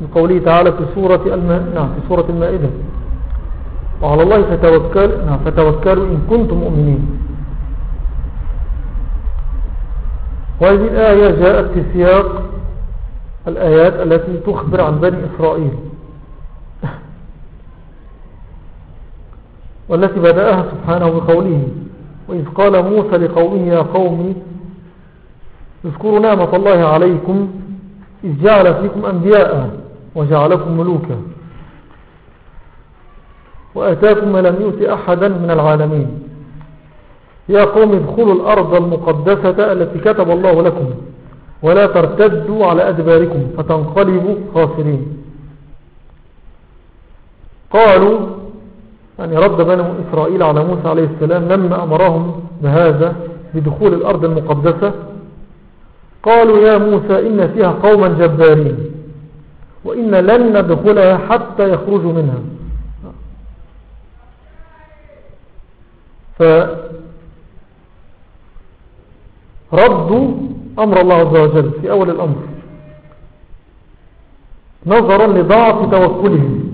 بقوله تعالى في سورة نعم في سورة المائدة. وعلى الله فتوكل نعم فتوكلوا إن كنتم مؤمنين. وهذه الآية جاءت في سياق الآيات التي تخبر عن بني إسرائيل. والتي بدأها سبحانه بقوله وإذ قال موسى لقومه يا قوم اذكروا نعمة الله عليكم إذ جعل فيكم أنبياء وجعلكم ملوكا. وأتاكم ما لم يؤت أحدا من العالمين. يا قوم ادخلوا الأرض المقدسة التي كتب الله لكم. ولا ترتدوا على أدباركم فتنقلبوا خاسرين. قالوا يعني رد بني إسرائيل على موسى عليه السلام لما أمرهم بهذا بدخول الأرض المقدسة. قالوا يا موسى إن فيها قوما جبارين. وإن لن ندخلها حتى يخرجوا منها. فردوا أمر الله عز وجل في أول الأمر. نظرا لضعف توكلهم.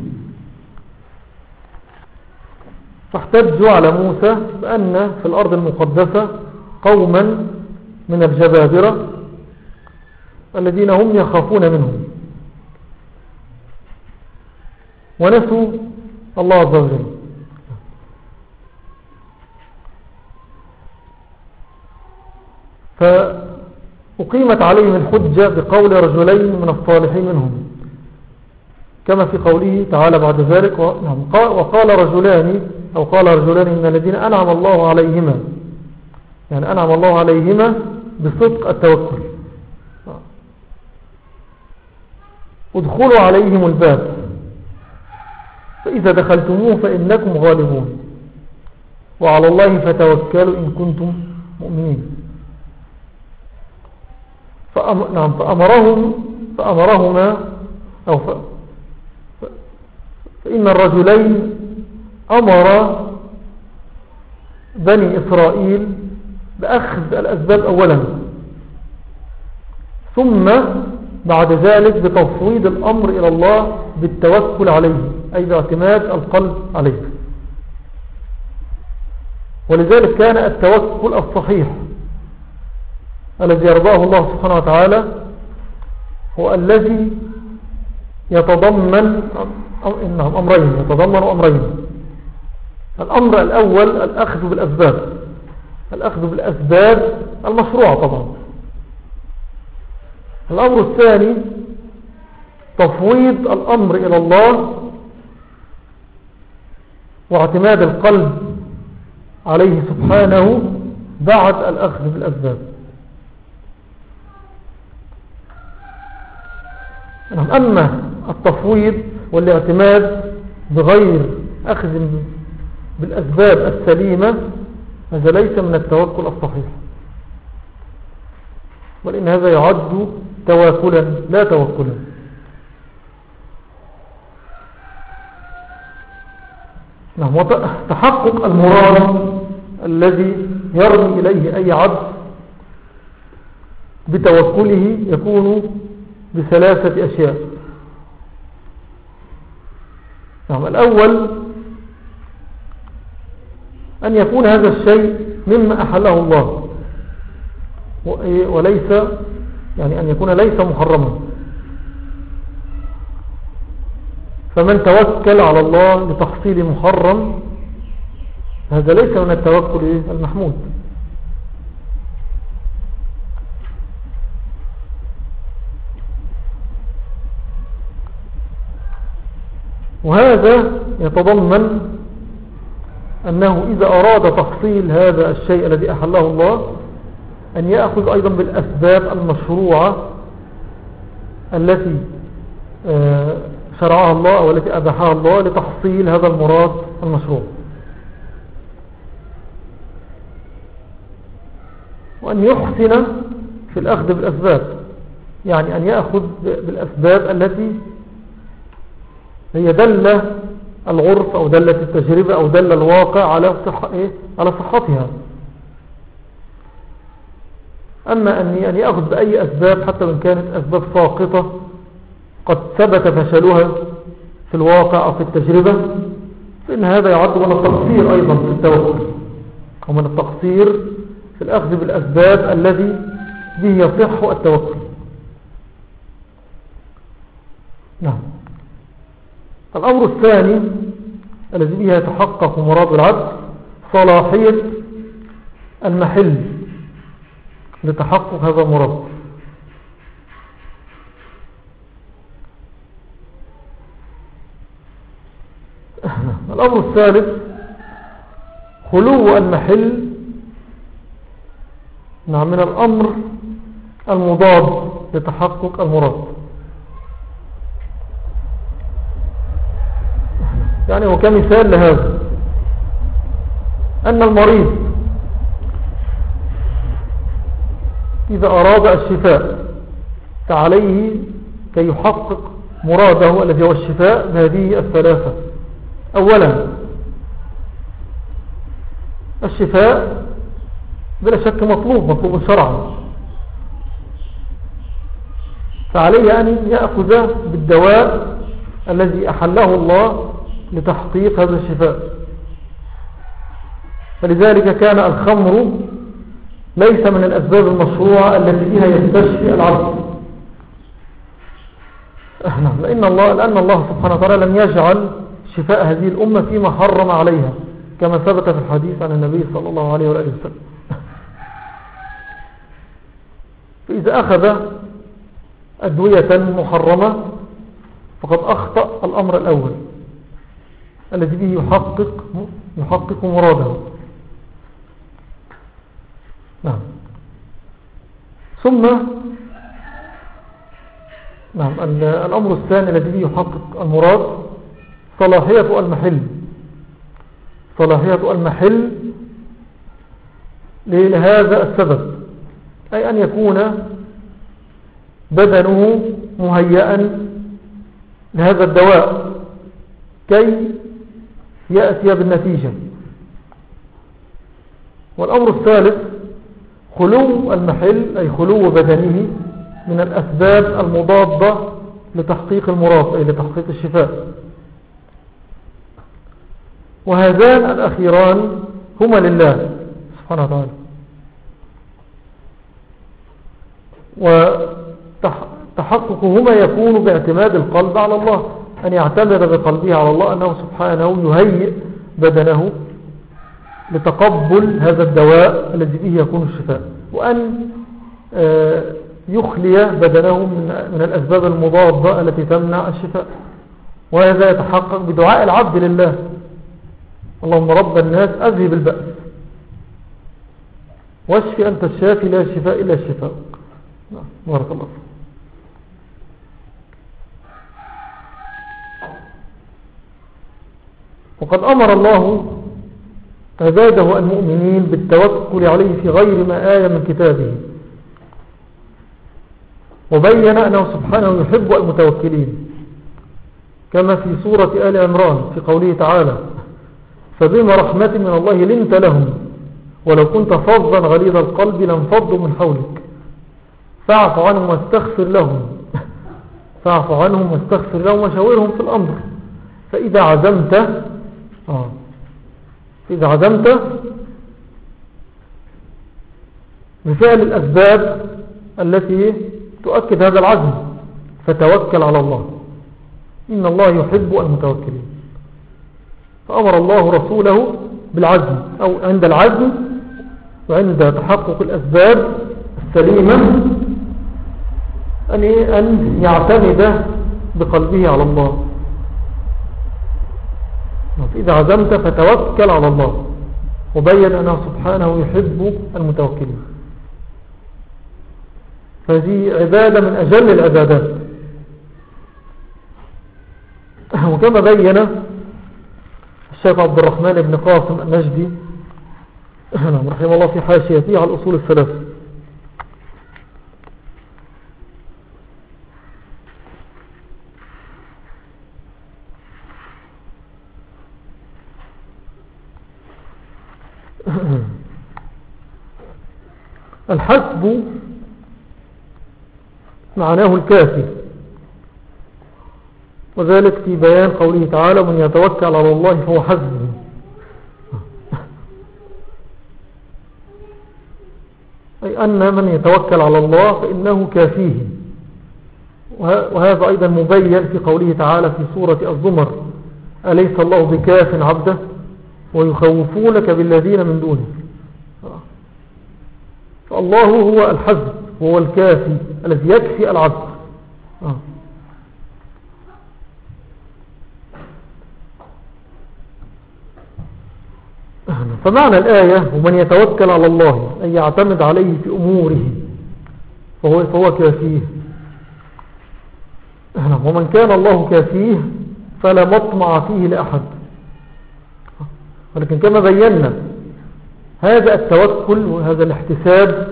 فاحتجوا على موسى بأن في الأرض المقدسة قوما من الجبابرة الذين هم يخافون منهم. ونسوا الله عز وجل فأقيمت عليهم الحجة بقول رجلين من الصالحين منهم. كما في قوله تعالى بعد ذلك نعم، وقال رجلان أو قال رجلان من الذين أنعم الله عليهما يعني أنعم الله عليهما بصدق التوكل. أدخلوا عليهم الباب. فإذا دخلتموه فإنكم غالبون وعلى الله فتوكلوا إن كنتم مؤمنين. فأم... نعم فأمرهم فأمرهما أو ف... فإن الرجلين أمر بني إسرائيل بأخذ الأسباب أولا. ثم بعد ذلك بتفويض الأمر إلى الله بالتوكل عليه أي باعتماد القلب عليه. ولذلك كان التوكل الصحيح الذي يرضاه الله سبحانه وتعالى هو الذي يتضمن نعم، أمرين يتضمن أمرين. الأمر الأول الأخذ بالأسباب الأخذ بالأسباب المشروعة طبعا. الأمر الثاني تفويض الأمر إلى الله واعتماد القلب عليه سبحانه بعد الأخذ بالأسباب. نعم، أما التفويض والاعتماد بغير أخذ بالأسباب السليمة هذا ليس من التوكل الصحيح. ولأن هذا يعد تواكلا لا توكلا. نعم تحقق المراد الذي يرمي إليه أي عبد بتوكله يكون بثلاثة أشياء. نعم الأول أن يكون هذا الشيء مما أحله الله وليس يعني أن يكون ليس محرما. فمن توكل على الله لتحصيل محرم هذا ليس من التوكل المحمود. وهذا يتضمن أنه إذا أراد تحصيل هذا الشيء الذي أحله الله أن يأخذ أيضا بالأسباب المشروعة التي آه، شرعها الله أو التي أبحها الله لتحصيل هذا المراد المشروع وأن يحسن في الأخذ بالأسباب يعني أن يأخذ بالأسباب التي هي دل العرف أو دلة التجربة أو دل الواقع على, إيه؟ على صحتها أما أن يأخذ بأي أسباب حتى وإن كانت أسباب ساقطة قد ثبت فشلها في الواقع أو في التجربة فإن هذا يعد من التقصير أيضا في التوكل. ومن التقصير في الأخذ بالأسباب الذي به يصح التوكل. نعم. الأمر الثاني الذي به يتحقق مراد العبد صلاحية المحل. لتحقق هذا المراد. الأمر الثالث خلو المحل نعم من الأمر المضاد لتحقق المراد. يعني وكمثال لهذا. أن المريض إذا أراد الشفاء فعليه كي يحقق مراده الذي هو الشفاء بهذه الثلاثة. أولا الشفاء بلا شك مطلوب مطلوب شرعا. فعليه أن يأخذ بالدواء الذي أحله الله لتحقيق هذا الشفاء. فلذلك كان الخمر ليس من الأسباب المشروعة التي فيها يستشفي العبد. لأن الله, لأن الله سبحانه وتعالى لم يجعل شفاء هذه الأمة فيما حرم عليها كما ثبت في الحديث عن النبي صلى الله عليه وآله وسلم. فإذا أخذ أدوية محرمة فقد أخطأ الأمر الأول الذي به يحقق يحقق مراده. نعم. ثم نعم الأمر الثاني الذي يحقق المراد صلاحية المحل. صلاحية المحل لهذا السبب أي أن يكون بدنه مهيئا لهذا الدواء كي يأتي بالنتيجة. والأمر الثالث خلو المحل أي خلو بدنه من الأسباب المضادة لتحقيق المراد أي لتحقيق الشفاء. وهذان الأخيران هما لله سبحانه وتعالى. وتحققهما يكون باعتماد القلب على الله أن يعتمد بقلبه على الله أنه سبحانه يهيئ بدنه لتقبل هذا الدواء الذي به يكون الشفاء وأن آه، يخلي بدنه من الأسباب المضادة التي تمنع الشفاء. وهذا يتحقق بدعاء العبد لله. اللهم رب الناس أذهب البأس واشفي أنت الشافي لا شفاء إلا الشفاء. نعم، بارك الله فيك. وقد أمر الله عباده المؤمنين بالتوكل عليه في غير ما آية من كتابه. وبين أنه سبحانه يحب المتوكلين كما في سورة آل عمران في قوله تعالى فبما رحمة من الله لنت لهم ولو كنت فظا غليظ القلب لانفضوا من حولك. فاعف عنهم واستغفر لهم فاعف عنهم واستغفر لهم وشاورهم في الأمر. فإذا عزمت آه. إذا عزمت بفعل الأسباب التي تؤكد هذا العزم فتوكل على الله. إن الله يحب المتوكلين. فأمر الله رسوله بالعزم أو عند العزم وعند تحقق الأسباب السليمة أن يعتمد بقلبه على الله. إذا عزمت فتوكل على الله وبين أنه سبحانه يحب المتوكلين. فهذه عبادة من أجل العبادات. وكما بين الشيخ عبد الرحمن بن قاسم النجدي رحمه الله في حاشيته على الأصول الثلاثة الحسب معناه الكافي. وذلك في بيان قوله تعالى من يتوكل على الله فهو حسبه. أي أن من يتوكل على الله فإنه كافيه. وهذا أيضا مبين في قوله تعالى في سورة الزمر أليس الله بكاف عبده ويخوفونك بالذين من دونه؟ فالله هو الحزب هو الكافي الذي يكفي العبد. آه. فمعنى الآية ومن يتوكل على الله أن يعتمد عليه في أموره فهو, فهو كافيه. ومن كان الله كافيه فلا مطمع فيه لأحد. ولكن كما بينا هذا التوكل وهذا الاحتساب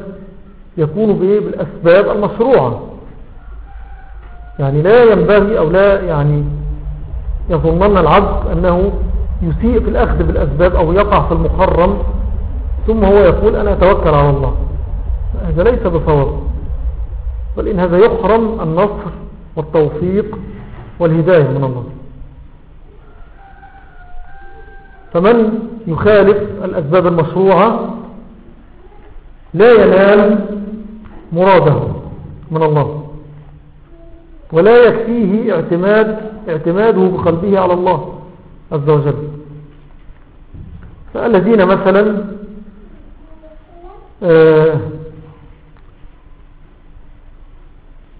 يكون به بالأسباب المشروعة. يعني لا ينبغي أو لا يعني يظنن العبد أنه يسيء في الأخذ بالأسباب أو يقع في المحرم ثم هو يقول أنا أتوكل على الله. هذا ليس بصواب. بل إن هذا يحرم النصر والتوفيق والهداية من الله. فمن يخالف الأسباب المشروعة لا ينال مراده من الله ولا يكفيه اعتماد اعتماده بقلبه على الله عز وجل. فالذين مثلا آه،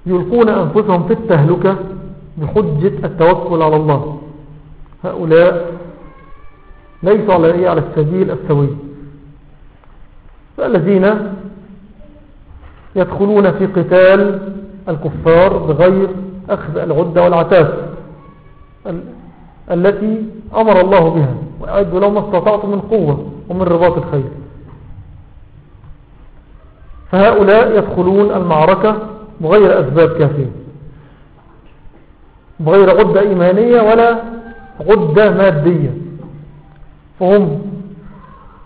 يلقون أنفسهم في التهلكة بحجة التوكل على الله. هؤلاء ليسوا على على السبيل السوي. فالذين يدخلون في قتال الكفار بغير أخذ العدة والعتاف التي أمر الله بها وأعدوا لهم استطعت من قوة ومن رباط الخير. فهؤلاء يدخلون المعركة بغير أسباب كافية. بغير عدة إيمانية ولا عدة مادية. فهم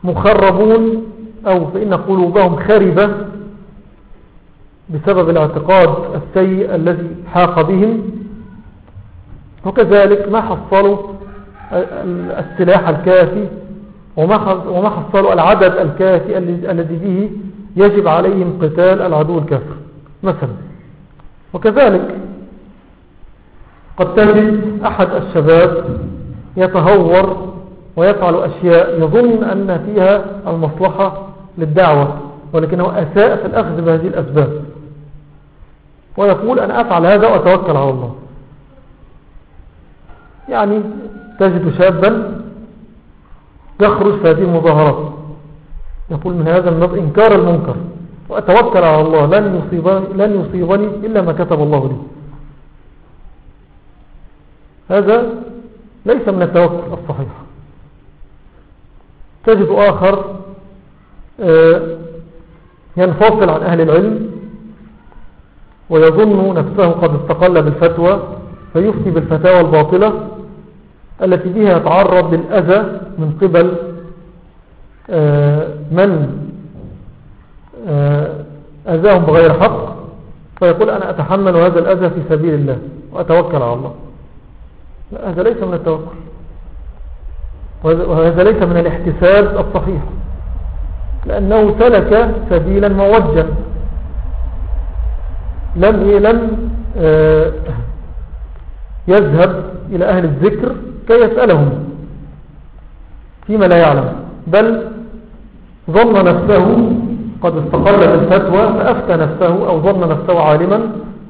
مخربون أو فإن قلوبهم خربة بسبب الاعتقاد السيء الذي حاق بهم. وكذلك ما حصلوا السلاح الكافي وما حصلوا العدد الكافي الذي به يجب عليهم قتال العدو الكافر مثلا. وكذلك قد تجد أحد الشباب يتهور ويفعل أشياء يظن أن فيها المصلحة للدعوة ولكنه أساء في الأخذ بهذه الأسباب. ويقول أنا أفعل هذا وأتوكل على الله. يعني تجد شابا يخرج في هذه المظاهرات. يقول من هذا النظر إنكار المنكر. وأتوكل على الله لن يصيبني, لن يصيبني إلا ما كتب الله لي. هذا ليس من التوكل الصحيح. تجد آخر آه، ينفصل عن أهل العلم ويظن نفسه قد استقل بالفتوى فيفتي بالفتاوى الباطلة التي بها يتعرض للأذى من قبل آه، من آه، أذاهم بغير حق فيقول أنا أتحمل هذا الأذى في سبيل الله وأتوكل على الله. لا هذا ليس من التوكل. وهذا ليس من الاحتساب الصحيح. لأنه سلك سبيلا موجا. لم لم آه، يذهب إلى أهل الذكر كي يسألهم فيما لا يعلم. بل ظن نفسه قد استقل بالفتوى فأفتى نفسه أو ظن نفسه عالما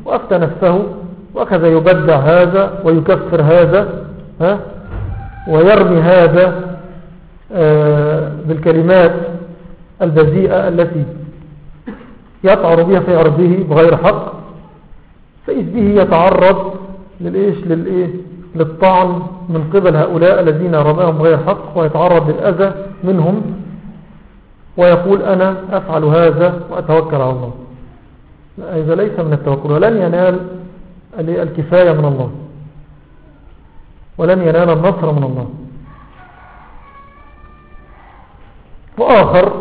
وأفتى نفسه وأخذ يبدع هذا ويكفر هذا ها؟ ويرمي هذا آه، بالكلمات البذيئة التي يطعر بها في عرضه بغير حق فإذ به يتعرض للإيش؟ للإيه؟ للطعن من قبل هؤلاء الذين رماهم غير حق ويتعرض للأذى منهم ويقول أنا أفعل هذا وأتوكل على الله. هذا ليس من التوكل ولن ينال الكفاية من الله. ولن ينال النصر من الله. وآخر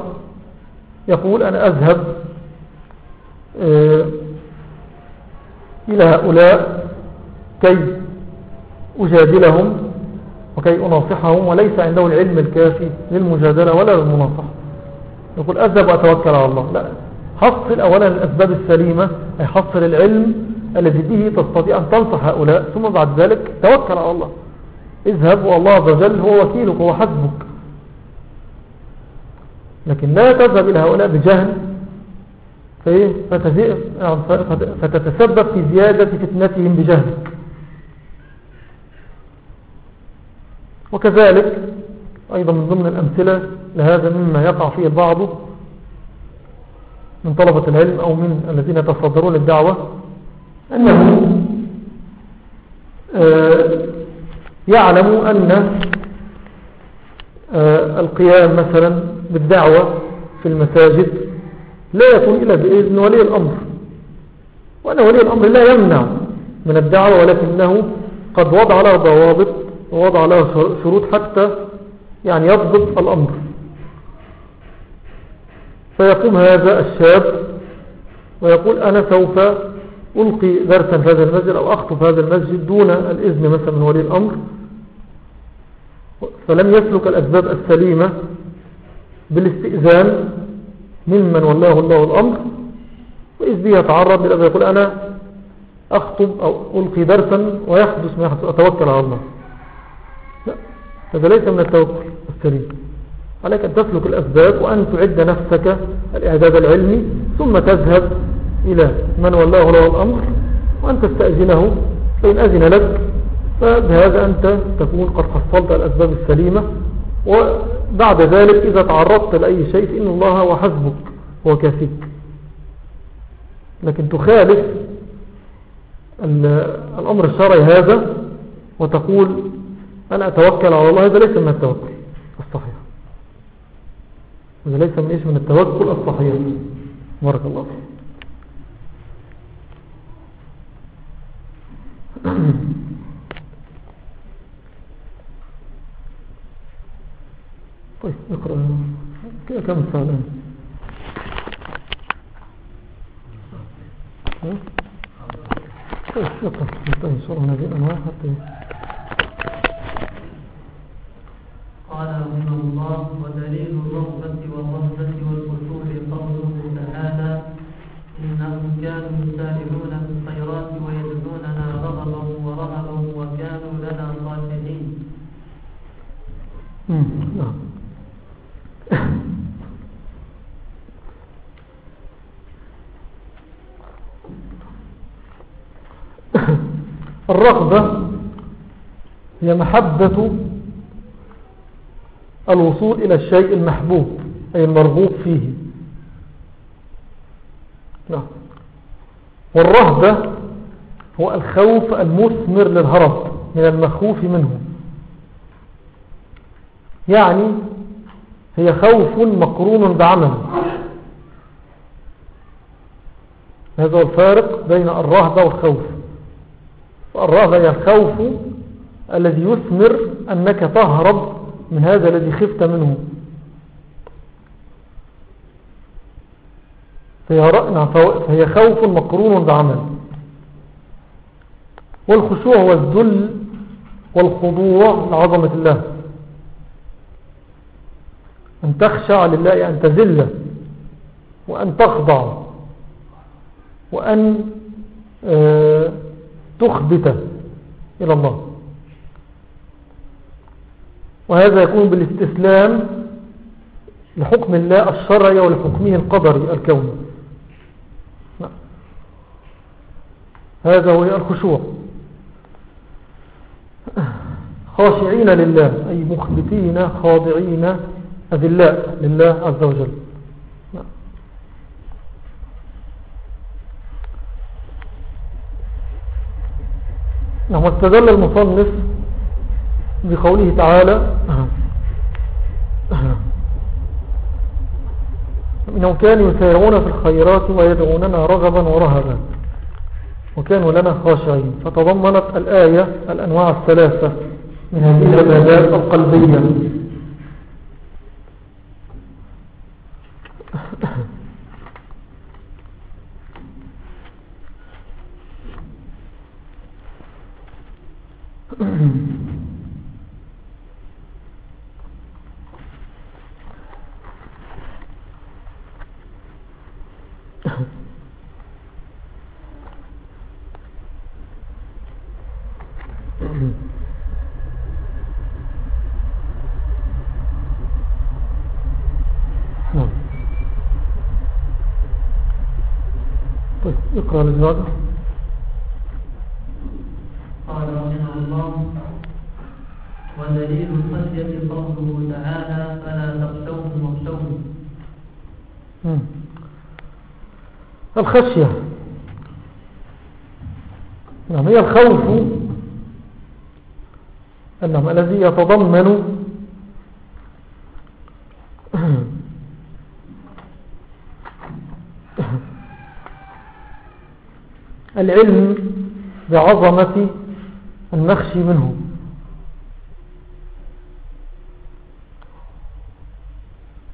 يقول أنا أذهب آه، إلى هؤلاء كي أجادلهم وكي أناصحهم وليس عنده العلم الكافي للمجادلة ولا للمناصحة. يقول أذهب وأتوكل على الله. لا حصل أولا الأسباب السليمة أي حصل العلم الذي به تستطيع أن تنصح هؤلاء ثم بعد ذلك توكل على الله. اذهب والله عز وجل هو وكيلك هو حسبك. لكن لا تذهب إلى هؤلاء بجهل فتتسبب في زيادة فتنتهم بجهلك وكذلك أيضا من ضمن الأمثلة لهذا مما يقع فيه البعض من طلبة العلم أو من الذين يتصدرون الدعوة أنه آه، يعلم أن آه، القيام مثلا بالدعوة في المساجد لا يكون إلا بإذن ولي الأمر. وأن ولي الأمر لا يمنع من الدعوة ولكنه قد وضع له ضوابط ووضع له شروط حتى يعني يضبط الأمر. فيقوم هذا الشاب ويقول أنا سوف ألقي درسا في هذا المسجد أو أخطف هذا المسجد دون الإذن مثلا من ولي الأمر. فلم يسلك الأسباب السليمة بالاستئذان ممن والله الله الأمر. وإذ به يتعرض للأذى يقول أنا أخطب أو ألقي درسا ويحدث ما يحدث أتوكل على الله. لا هذا ليس من التوكل السليم. عليك أن تسلك الأسباب وأن تعد نفسك الإعداد العلمي ثم تذهب إلى من والله له الأمر وأن تستأذنه فإن أذن لك فبهذا أنت تكون قد حصلت الأسباب السليمة. وبعد ذلك إذا تعرضت لأي شيء فإن الله هو حسبك هو كافيك. لكن تخالف الأمر الشرعي هذا وتقول أنا أتوكل على الله هذا ليس من التوكل الصحيح. هذا ليس من التوكل الصحيح. بارك الله فيك. طيب اقرأ كم الساعة الآن طيب اقرأ طيب إن شاء الله هذه الأنواع حتى قال رحمه الله ودليل الرغبة والرهبة والخشوع قوله تعالى إنهم كانوا يسارعون في الخيرات ويدعوننا رغبا ورهبا وكانوا لنا خاشعين الرغبة هي محبة الوصول إلى الشيء المحبوب أي المرغوب فيه. والرهبة هو الخوف المثمر للهرب من المخوف منه. يعني هي خوف مقرون بعمل هذا هو الفارق بين الرهبة والخوف. الرهبة هي الخوف الذي يثمر أنك تهرب من هذا الذي خفت منه. نعم، فهي خوف مقرون بعمل. والخشوع هو الذل والخضوع لعظمة الله. أن تخشع لله أن تذل وأن تخضع وأن آه، تخبت إلى الله. وهذا يكون بالاستسلام لحكم الله الشرعي ولحكمه القدري الكوني نعم. هذا هو الخشوع خاشعين لله أي مخبتين خاضعين أذلاء لله عز وجل. نعم, نعم، واستدل المصنف بقوله تعالى إنهم كانوا يسيرون في الخيرات ويدعوننا رغبا ورهبا. وكانوا لنا خاشعين. فتضمنت الآية الأنواع الثلاثة من هذه العبادات القلبية. قال رحمه الله ودليل الخشية قوله تعالى فلا تخشوهم واخشوهم الخشية. نعم هي الخوف. الذي يتضمن العلم بعظمة النخشي منه.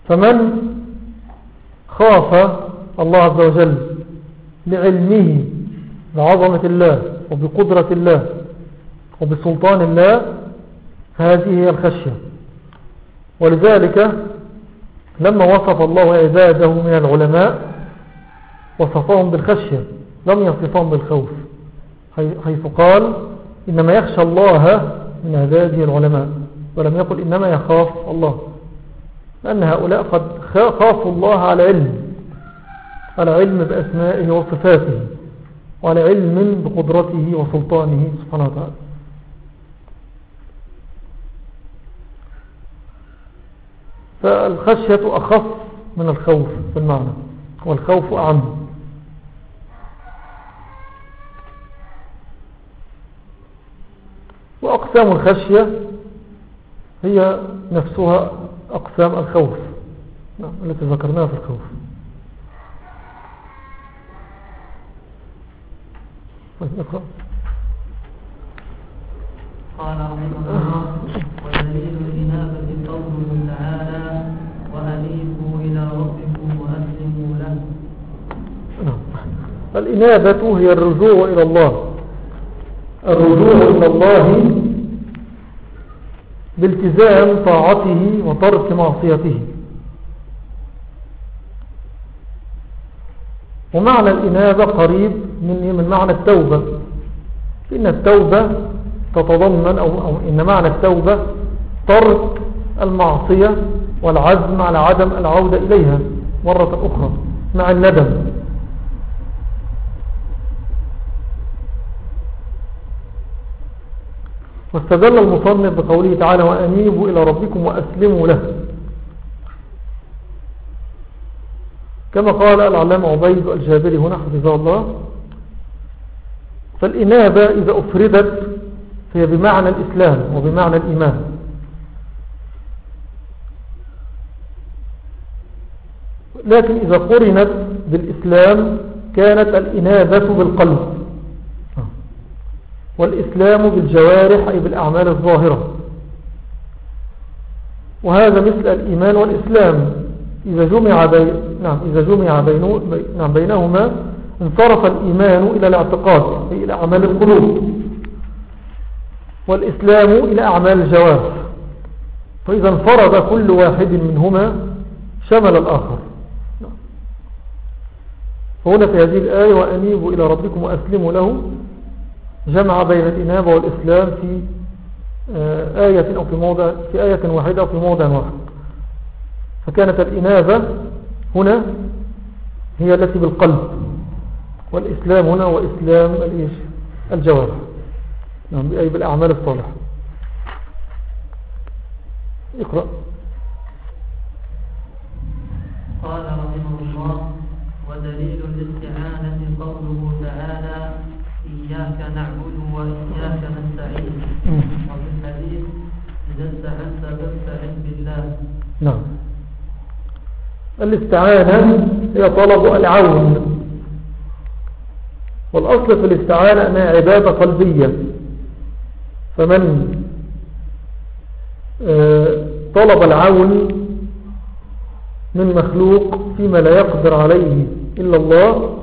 فمن خاف الله عز وجل لعلمه بعظمة الله وبقدرة الله وبسلطان الله هذه هي الخشية. ولذلك لما وصف الله عباده من العلماء وصفهم بالخشية. لم يصفهم بالخوف حيث قال إنما يخشى الله من عباده العلماء ولم يقل إنما يخاف الله لأن هؤلاء قد خافوا الله على علم على علم بأسمائه وصفاته وعلى علم بقدرته وسلطانه سبحانه وتعالى. فالخشية أخف من الخوف بالمعنى والخوف أعم. وأقسام الخشية هي نفسها أقسام الخوف. نعم التي ذكرناها في الخوف. طيب اقرأ. قال رحمه الله ودليل الإنابة قوله تعالى وأنيبوا إلى ربكم وأسلموا له. نعم. الإنابة هي الرجوع إلى الله. الرجوع إلى الله بالتزام طاعته وترك معصيته. ومعنى الإنابة قريب من من معنى التوبة. إن التوبة تتضمن أو, أو إن معنى التوبة ترك المعصية والعزم على عدم العودة إليها مرة أخرى مع الندم. واستدل المصنف بقوله تعالى وأنيبوا إلى ربكم وأسلموا له. كما قال العلامة عبيد الجابري هنا حفظه الله. فالإنابة إذا أفردت فهي بمعنى الإسلام وبمعنى الإيمان. لكن إذا قرنت بالإسلام كانت الإنابة بالقلب. والإسلام بالجوارح أي بالأعمال الظاهرة. وهذا مثل الإيمان والإسلام. إذا جمع, بي... نعم إذا جمع بينو... نعم بينهما انصرف الإيمان إلى الاعتقاد أي إلى أعمال القلوب. والإسلام إلى أعمال الجوارح. فإذا انفرد كل واحد منهما شمل الآخر. فهنا في هذه الآية وأنيبوا إلى ربكم وأسلموا له جمع بين الإنابة والإسلام في آه، آية أو في موضع في آية واحدة أو في موضع واحد. فكانت الإنابة هنا هي التي بالقلب والإسلام هنا وإسلام الجوارح. نعم أي بالأعمال الصالحة. اقرأ. قال رحمه الله ودليل الاستعانة قوله تعالى إياك نعبد وإياك نستعين. وفي الحديث إذا استعنت فاستعن بالله. نعم. الاستعانة هي طلب العون. والأصل في الاستعانة أنها عبادة قلبية. فمن آه، طلب العون من مخلوق فيما لا يقدر عليه إلا الله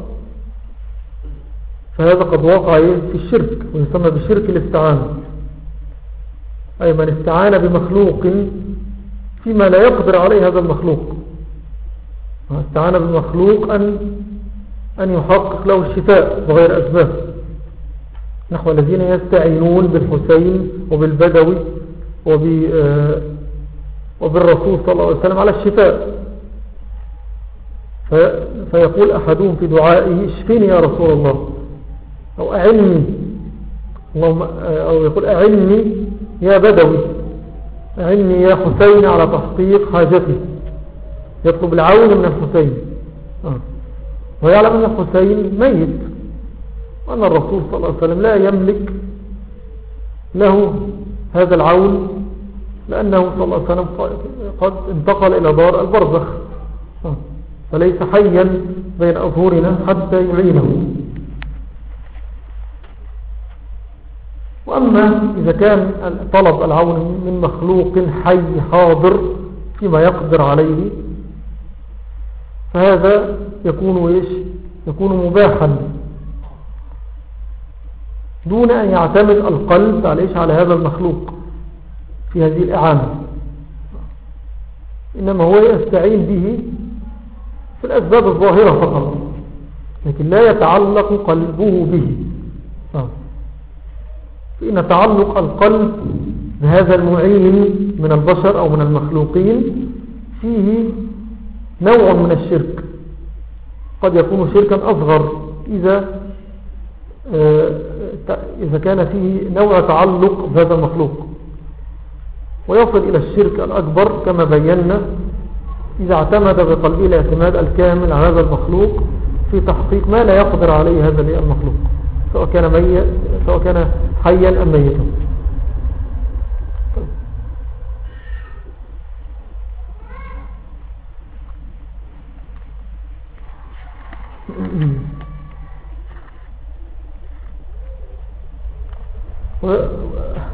فهذا قد وقع في الشرك ويسمى بشرك الاستعانة. أي من استعان بمخلوق فيما لا يقدر عليه هذا المخلوق. استعان بمخلوق أن, أن يحقق له الشفاء بغير أسباب. نحو الذين يستعينون بالحسين وبالبدوي آه، وبالرسول صلى الله عليه وسلم على الشفاء. فيقول أحدهم في دعائه اشفني يا رسول الله. أو أعني. اللهم أو يقول أعني يا بدوي. أعني يا حسين على تحقيق حاجتي. يطلب العون من الحسين. آه. ويعلم أن الحسين ميت. وأن الرسول صلى الله عليه وسلم لا يملك له هذا العون لأنه صلى الله عليه وسلم قد انتقل إلى دار البرزخ. آه. فليس حيا بين أظهرنا حتى يعينه. وأما إذا كان طلب العون من مخلوق حي حاضر فيما يقدر عليه فهذا يكون إيش؟ يكون مباحا. دون أن يعتمد القلب على, على هذا المخلوق في هذه الإعانة. إنما هو يستعين به في الأسباب الظاهرة فقط لكن لا يتعلق قلبه به. آه. فإن تعلق القلب بهذا المعين من البشر أو من المخلوقين فيه نوع من الشرك. قد يكون شركا أصغر. إذا آه، إذا كان فيه نوع تعلق بهذا المخلوق. ويصل إلى الشرك الأكبر كما بينا. إذا اعتمد بقلبه الاعتماد الكامل على هذا المخلوق في تحقيق ما لا يقدر عليه هذا المخلوق. سواء كان, سواء كان حيا أم ميتا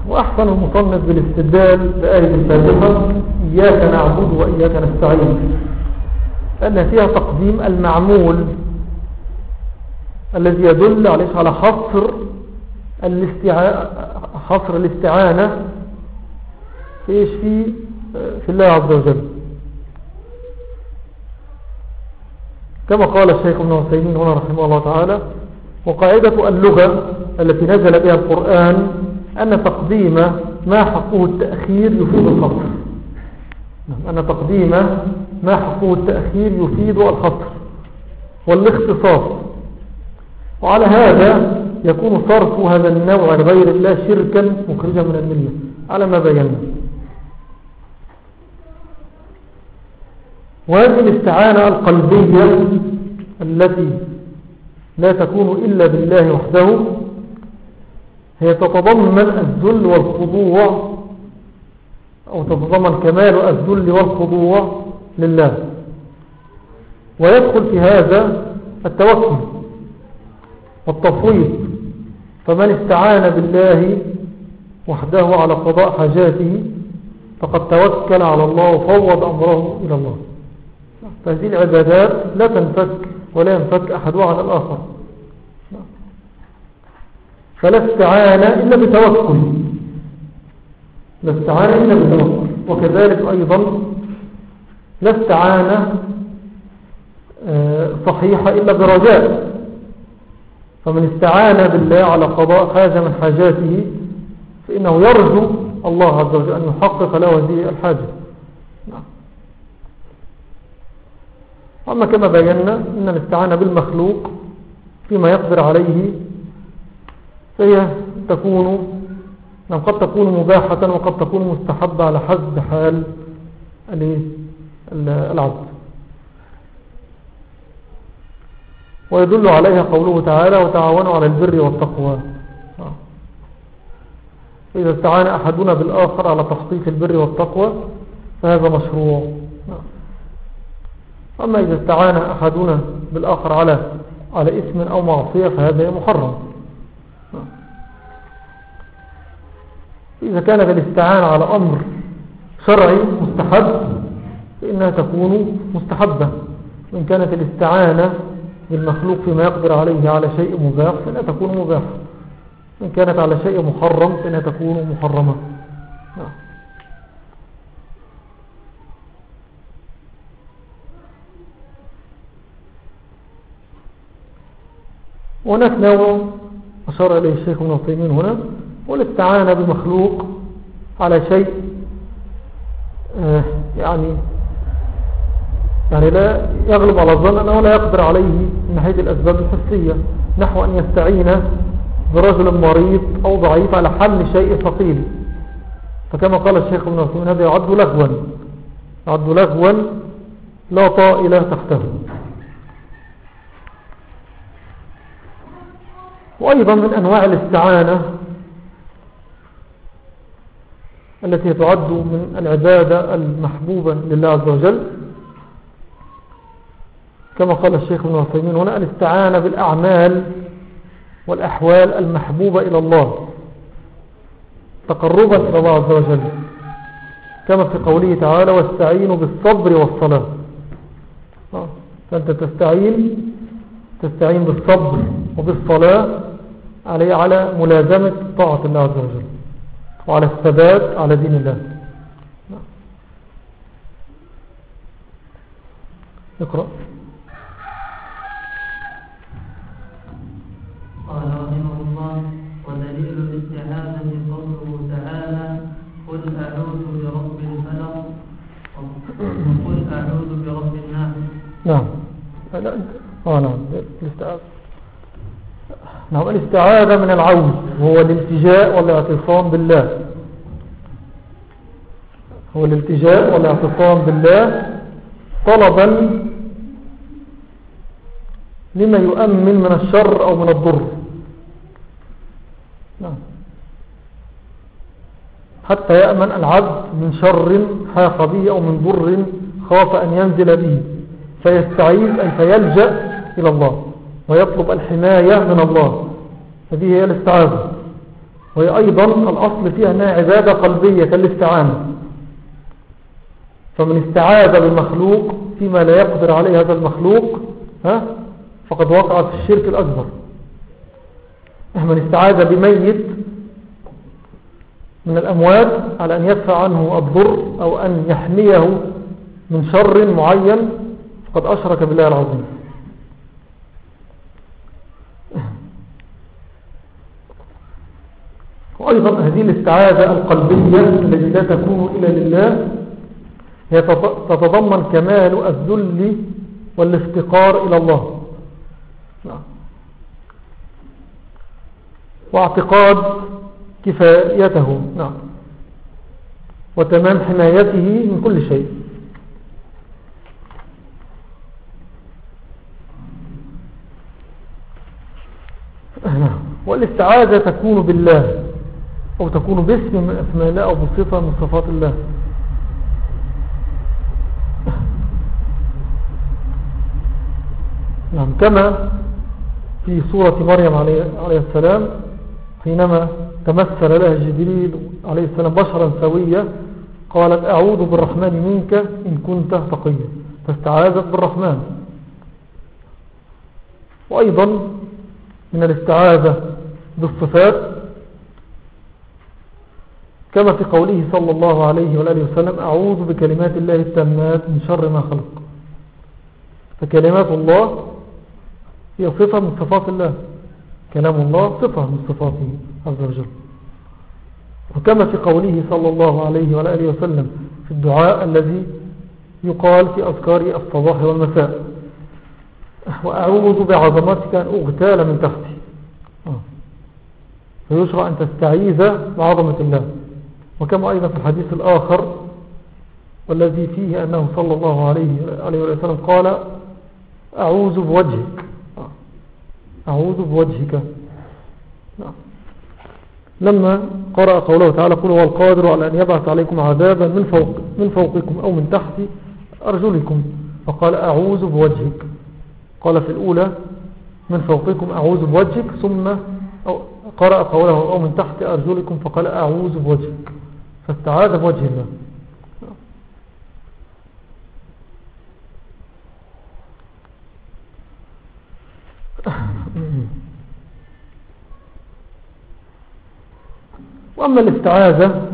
وأحسن المصنف بالاستدلال بآية الفاتحة إياك نعبد وإياك نستعين. لأن فيها تقديم المعمول الذي يدل على حصر حصر الاستعانة إيش في؟ في الله عز وجل. كما قال الشيخ ابن عثيمين هنا رحمه الله تعالى وقاعدة اللغة التي نزل بها القرآن أن تقديم ما حقه التأخير يفيد الخطر. أن تقديم ما حقه التأخير يفيد الخطر والإختصاص. وعلى هذا يكون صرف هذا النوع لغير الله شركا مخرجا من الملة على ما بينا. وهذه الاستعانة القلبية التي لا تكون إلا بالله وحده هي تتضمن الذل والخضوع أو تتضمن كمال الذل والخضوع لله. ويدخل في هذا التوكل والتفويض. فمن استعان بالله وحده على قضاء حاجاته فقد توكل على الله وفوض أمره إلى الله. فهذه العبادات لا تنفك ولا ينفك أحدها عن الآخر. فلا استعانة إلا بتوكل. لا استعانة إلا بتوكل. وكذلك أيضا لا استعانة آه، صحيحة إلا برجاء. فمن استعان بالله على قضاء حاجة من حاجاته فإنه يرجو الله عز وجل أن يحقق له هذه الحاجة نعم. أما كما بينا أن الاستعانة بالمخلوق فيما يقدر عليه فهي تكون نعم قد تكون مباحة وقد تكون مستحبة على حسب حال العبد ويدل عليها قوله تعالى وتعاونوا على البر والتقوى. فإذا استعان أحدنا بالآخر على تحقيق البر والتقوى فهذا مشروع. أما إذا استعان أحدنا بالآخر على على اسم أو معصية فهذا محرم. إذا كانت الاستعانة على أمر شرعي مستحب فإنها تكون مستحبة. وإن كانت الاستعانة بالمخلوق فيما يقدر عليه على شيء مباح فإنها تكون مباحة. إن كانت على شيء محرم فإنها تكون محرمة. نعم. هناك نوع أشار إليه الشيخ من الطيمين هنا والاستعانة بمخلوق على شيء آه، يعني يعني لا يغلب على الظن أنه لا يقدر عليه من ناحية الأسباب الحسية نحو أن يستعين برجل مريض أو ضعيف على حل شيء ثقيل. فكما قال الشيخ ابن عثمان هذا يعد لغوا يعد لغوا لا طائل تحته. وأيضا من أنواع الاستعانة التي تعد من العبادة المحبوبة لله عز وجل كما قال الشيخ ابن عثيمين هنا الاستعانة بالأعمال والأحوال المحبوبة إلى الله تقربا إلى الله عز وجل كما في قوله تعالى واستعينوا بالصبر والصلاة. آه، فأنت تستعين تستعين بالصبر وبالصلاة عليه على ملازمة طاعة الله عز وجل وعلى الثبات على دين الله. اقرأ. قال رحمه الله ودليل الاستعاذة قوله تعالى قل أعوذ برب الفلق وقل أعوذ برب الناس. نعم. آه نعم. الاستعاذة. نعم الاستعاذة من العوز هو الالتجاء والاعتصام بالله. هو الالتجاء والاعتصام بالله طلبا لما يؤمن من الشر أو من الضر. نعم. حتى يأمن العبد من شر حاق به أو من ضر خاف أن ينزل به فيستعيذ أي فيلجأ إلى الله ويطلب الحماية من الله. هذه هي الاستعاذة. وهي أيضا الأصل فيها أنها عبادة قلبية كالاستعانة. فمن استعاذ بالمخلوق فيما لا يقدر عليه هذا المخلوق ها فقد وقع في الشرك الأكبر. من استعاذ بميت من الأموات على أن يدفع عنه الضر أو أن يحميه من شر معين. فقد أشرك بالله العظيم. وأيضا هذه الاستعاذة القلبية التي لا تكون إلا لله هي تتضمن كمال الذل والافتقار إلى الله. نعم. واعتقاد كفايته. نعم. وتمام حمايته من كل شيء. نعم. والاستعاذة تكون بالله أو تكون باسم من أسماء الله أو بصفة من صفات الله. نعم. كما في سورة مريم عليه السلام حينما تمثل لها جبريل عليه السلام بشرا سويا قالت أعوذ بالرحمن منك إن كنت تقيا فاستعاذت بالرحمن. وأيضا من الاستعاذة بالصفات كما في قوله صلى الله عليه وآله وسلم أعوذ بكلمات الله التامات من شر ما خلق. فكلمات الله هي صفة من صفات الله. كلام الله صفة من صفاته عز وجل وكما في قوله صلى الله عليه وآله وسلم في الدعاء الذي يقال في أذكار الصباح والمساء وأعوذ بعظمتك أن أغتال من تحتي آه. فيشرع أن تستعيذ بعظمة الله وكما أيضا في الحديث الآخر والذي فيه أنه صلى الله عليه وسلم قال أعوذ بوجهك. أعوذ بوجهك. لما قرأ قوله تعالى قل هو القادر على أن يبعث عليكم عذابا من, فوق من فوقكم أو من تحت أرجلكم. فقال أعوذ بوجهك. قال في الأولى من فوقكم أعوذ بوجهك ثم قرأ قوله أو من تحت أرجلكم فقال أعوذ بوجهك. فاستعاذ بوجه الله وأما الاستعاذة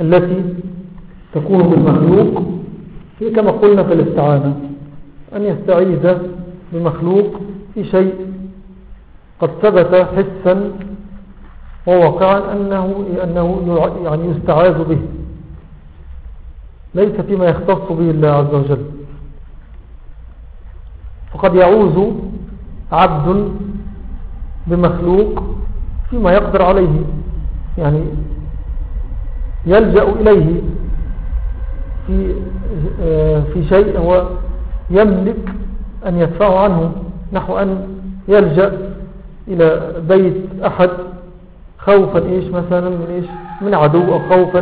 التي تكون بالمخلوق هي كما قلنا في الاستعانة أن يستعيذ بمخلوق في شيء قد ثبت حسا وواقعا أنه, أنه يعني يستعاذ به. ليس فيما يختص به الله عز وجل. فقد يعوز عبد بمخلوق فيما يقدر عليه يعني يلجأ إليه في, في شيء هو يملك أن يدفعه عنه نحو أن يلجأ إلى بيت أحد خوفا إيش مثلا؟ من إيش؟ من عدو أو خوفا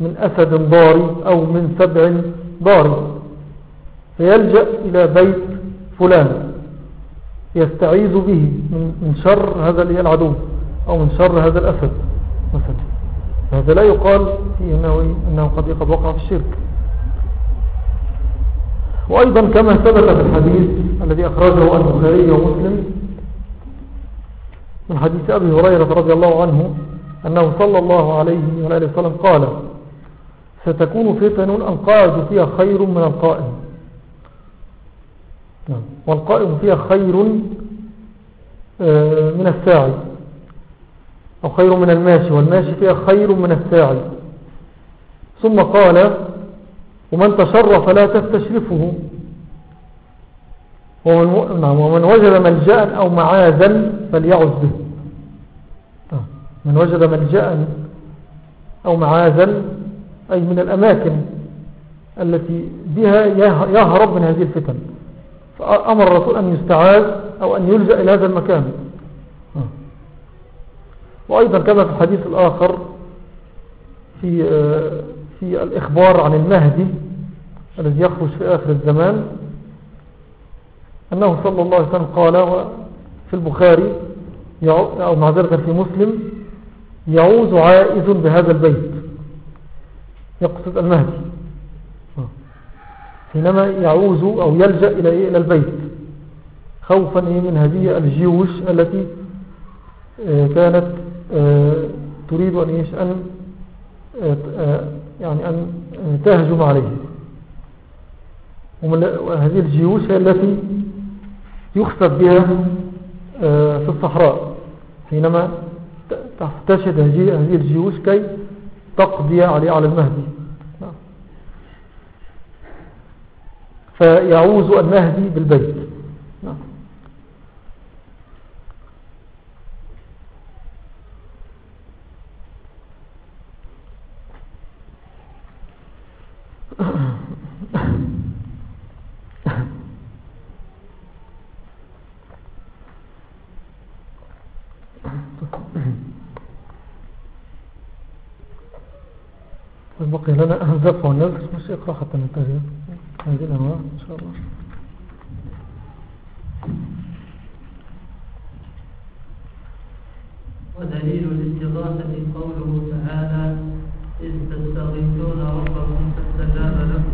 من أسد ضاري أو من سبع ضاري. فيلجأ إلى بيت فلان. يستعيذ به من شر هذا العدو أو من شر هذا الأسد مثلا هذا لا يقال فيه إنه, إنه قد قد وقع في الشرك وأيضا كما ثبت في الحديث الذي أخرجه البخاري ومسلم من حديث أبي هريرة رضي الله عنه أنه صلى الله عليه وآله وسلم قال ستكون فتن القاعد فيها خير من القائم. والقائم فيها خير آه، من الساعي. أو خير من الماشي والماشي فيها خير من الساعي. ثم قال ومن تشرف لا تستشرفه. ومن, نعم، ومن وجد ملجأ أو معاذا فليعز به. آه، من وجد ملجأ أو معاذا أي من الأماكن التي بها يهرب من هذه الفتن. فأمر الرسول أن يستعاذ أو أن يلجأ إلى هذا المكان. وأيضا كما في الحديث الآخر في آه، في الإخبار عن المهدي الذي يخرج في آخر الزمان أنه صلى الله عليه وسلم قال في البخاري أو معذرة في مسلم يعوز عائز بهذا البيت. يقصد المهدي. حينما يعوز أو يلجأ إلى, إيه؟ البيت. خوفا إيه؟ من هذه الجيوش التي آه، كانت آه، تريد أن, إيش؟ أن آه، يعني أن تهجم عليه وهذه الجيوش التي يخسف بها في الصحراء. حينما تحتشد هذه الجيوش كي تقضي عليه على المهدي. فيعوز المهدي بالبيت. نعم. بقي لنا أهزف والنذر مش إقراحة حتى ننتهي ودليل الاستغاثة قوله تعالى إذ تستغيثون ربكم فاستجاب لكم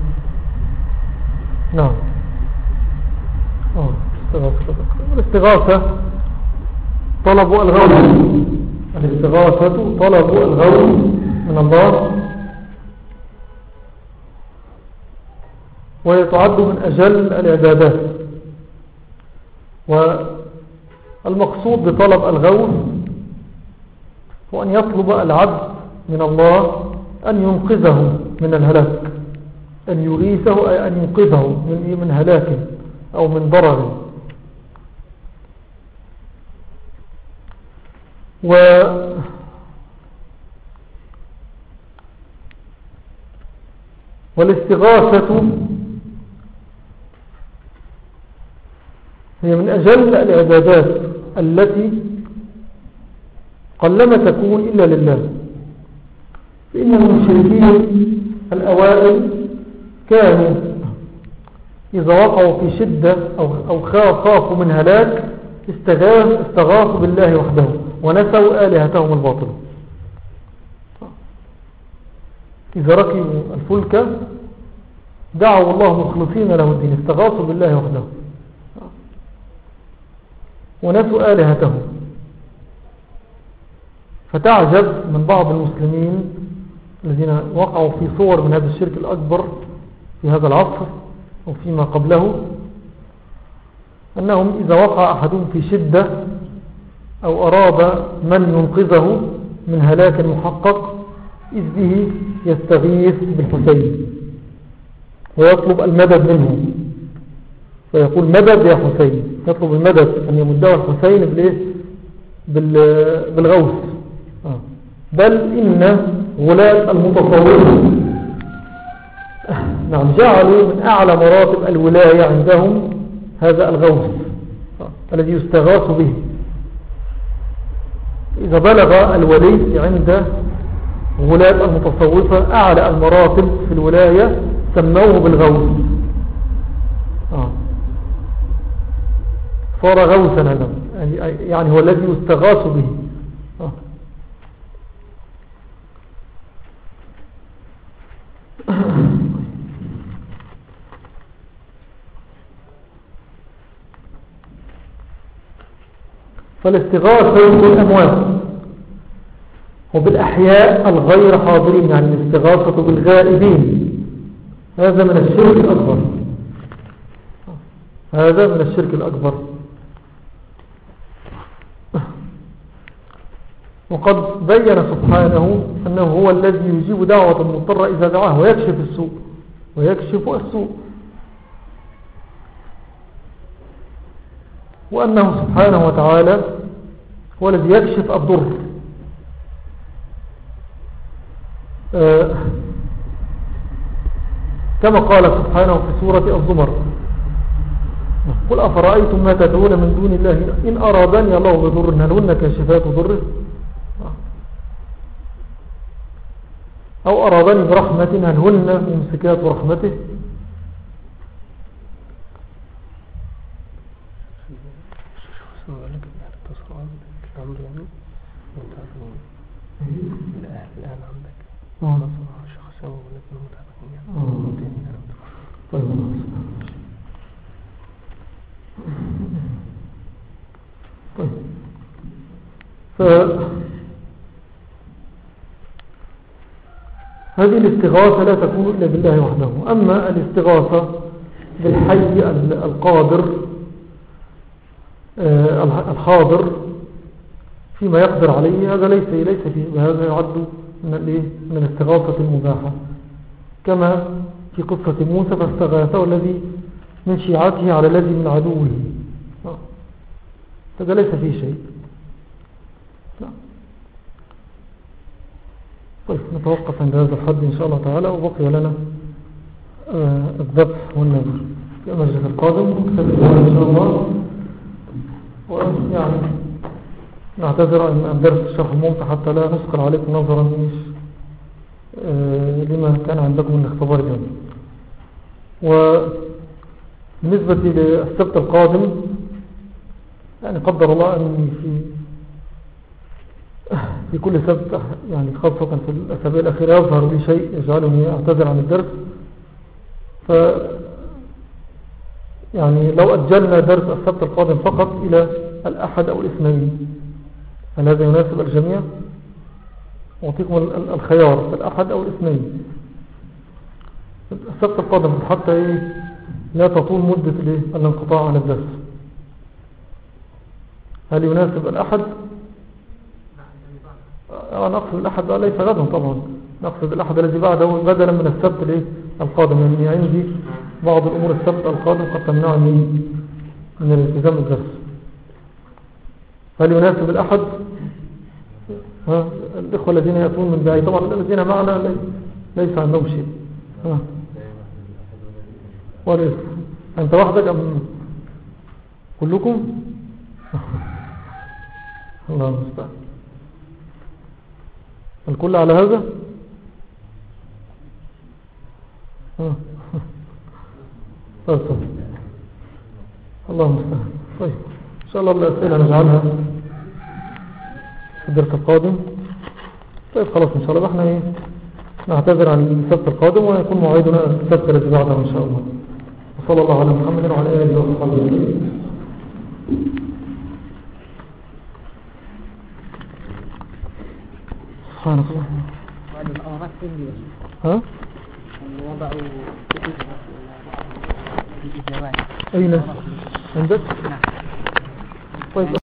نعم استغاثة الاستغاثة طلب الغوث الاستغاثة طلب الغوث من الله. ويتعد من أجل العبادات. والمقصود بطلب الغوث هو أن يطلب العبد من الله أن ينقذه من الهلاك أن يغيثه أي أن ينقذه من, من هلاك أو من ضرر. و والاستغاثة هي من أجل العبادات التي قلما تكون إلا لله. فإن المشركين الأوائل كانوا إذا وقعوا في شدة أو خافوا من هلاك استغاثوا بالله وحده ونسوا آلهتهم الباطل إذا ركبوا الفلك دعوا الله مخلصين له الدين استغاثوا بالله وحده. ونسوا آلهتهم. فتعجب من بعض المسلمين الذين وقعوا في صور من هذا الشرك الأكبر في هذا العصر وفيما قبله أنهم إذا وقع أحدهم في شدة أو أراد من ينقذه من هلاك محقق إذ به يستغيث بالحسين ويطلب المدد منه. فيقول مدد يا حسين. يطلب المدد أن يمده الحسين بالغوث آه. بل إن غلاة المتصورين نعم جعلوا من أعلى مراتب الولاية عندهم هذا الغوث آه. الذي يستغاث به إذا بلغ الولي عند غلاة المتصوفة أعلى المراتب في الولاية سموه بالغوث آه. صار غوثا هذا. يعني هو الذي يستغاث به. آه. فالاستغاثة بالأموات وبالأحياء الغير حاضرين يعني الاستغاثة بالغائبين. هذا من الشرك الأكبر. هذا من الشرك الأكبر. وقد بين سبحانه أنه هو الذي يجيب دعوة المضطر إذا دعاه ويكشف السوء ويكشف السوء. وأنه سبحانه وتعالى هو الذي يكشف الضر. آه، كما قال سبحانه في سورة الزمر قل أفرأيتم ما تدعون من دون الله إن أرادني الله بضر هل هن كاشفات ضره؟ أو أرادني برحمة هل هن ممسكات رحمته طيب طيب ف هذه الاستغاثة لا تكون إلا بالله وحده. أما الاستغاثة بالحي القادر آه، الحاضر فيما يقدر عليه هذا ليس ليس فيه هذا يعد من من الاستغاثة المباحة. كما في قصة موسى فاستغاثه الذي من شيعته على الذي من عدوه. آه. هذا ليس فيه شيء لا. طيب نتوقف عند هذا الحد إن شاء الله تعالى وبقي لنا آه، الذبح والنذر في المجلس القادم إن شاء الله. ويعني نعتذر عن درس الشرح الممتع حتى لا نثقل عليكم نظرا آه، لما كان عندكم من اختبار اليوم. وبالنسبة للسبت القادم يعني قدر الله أني في في كل سبت يعني خاصة في الأسابيع الأخيرة يظهر لي شيء يجعلني أعتذر عن الدرس. ف يعني لو أجلنا درس السبت القادم فقط إلى الأحد أو الاثنين هل هذا يناسب الجميع؟ أعطيكم الخيار الأحد أو الاثنين. السبت القادم حتى إيه لا تطول مدة الانقطاع عن الدرس. هل يناسب الأحد؟ أنا أقصد الأحد ليس غدا طبعا. نقصد الأحد الذي بعده بدلا من السبت القادم يعني عندي. بعض الأمور السبت القادم قد تمنعني من الالتزام بالدرس هل يناسب الأحد؟ ها؟ الإخوة الذين يأتون من بعيد. طبعا الذين معنا ليس عندهم شيء. ها؟ وليس. أنت وحدك أم كلكم؟ الله المستعان. الكل على هذا؟ طيب طيب. الله المستعان. طيب إن شاء الله الأسئلة نجعلها في الدرس القادم. طيب خلاص إن شاء الله. إحنا إيه؟ نعتذر عن السبت القادم ويكون موعدنا السبت الذي بعده إن شاء الله. وصلى الله على محمد وعلى آله وصحبه وسلم سبحانك. فين ها؟ وضعوا أين؟ عندك؟ نعم طيب.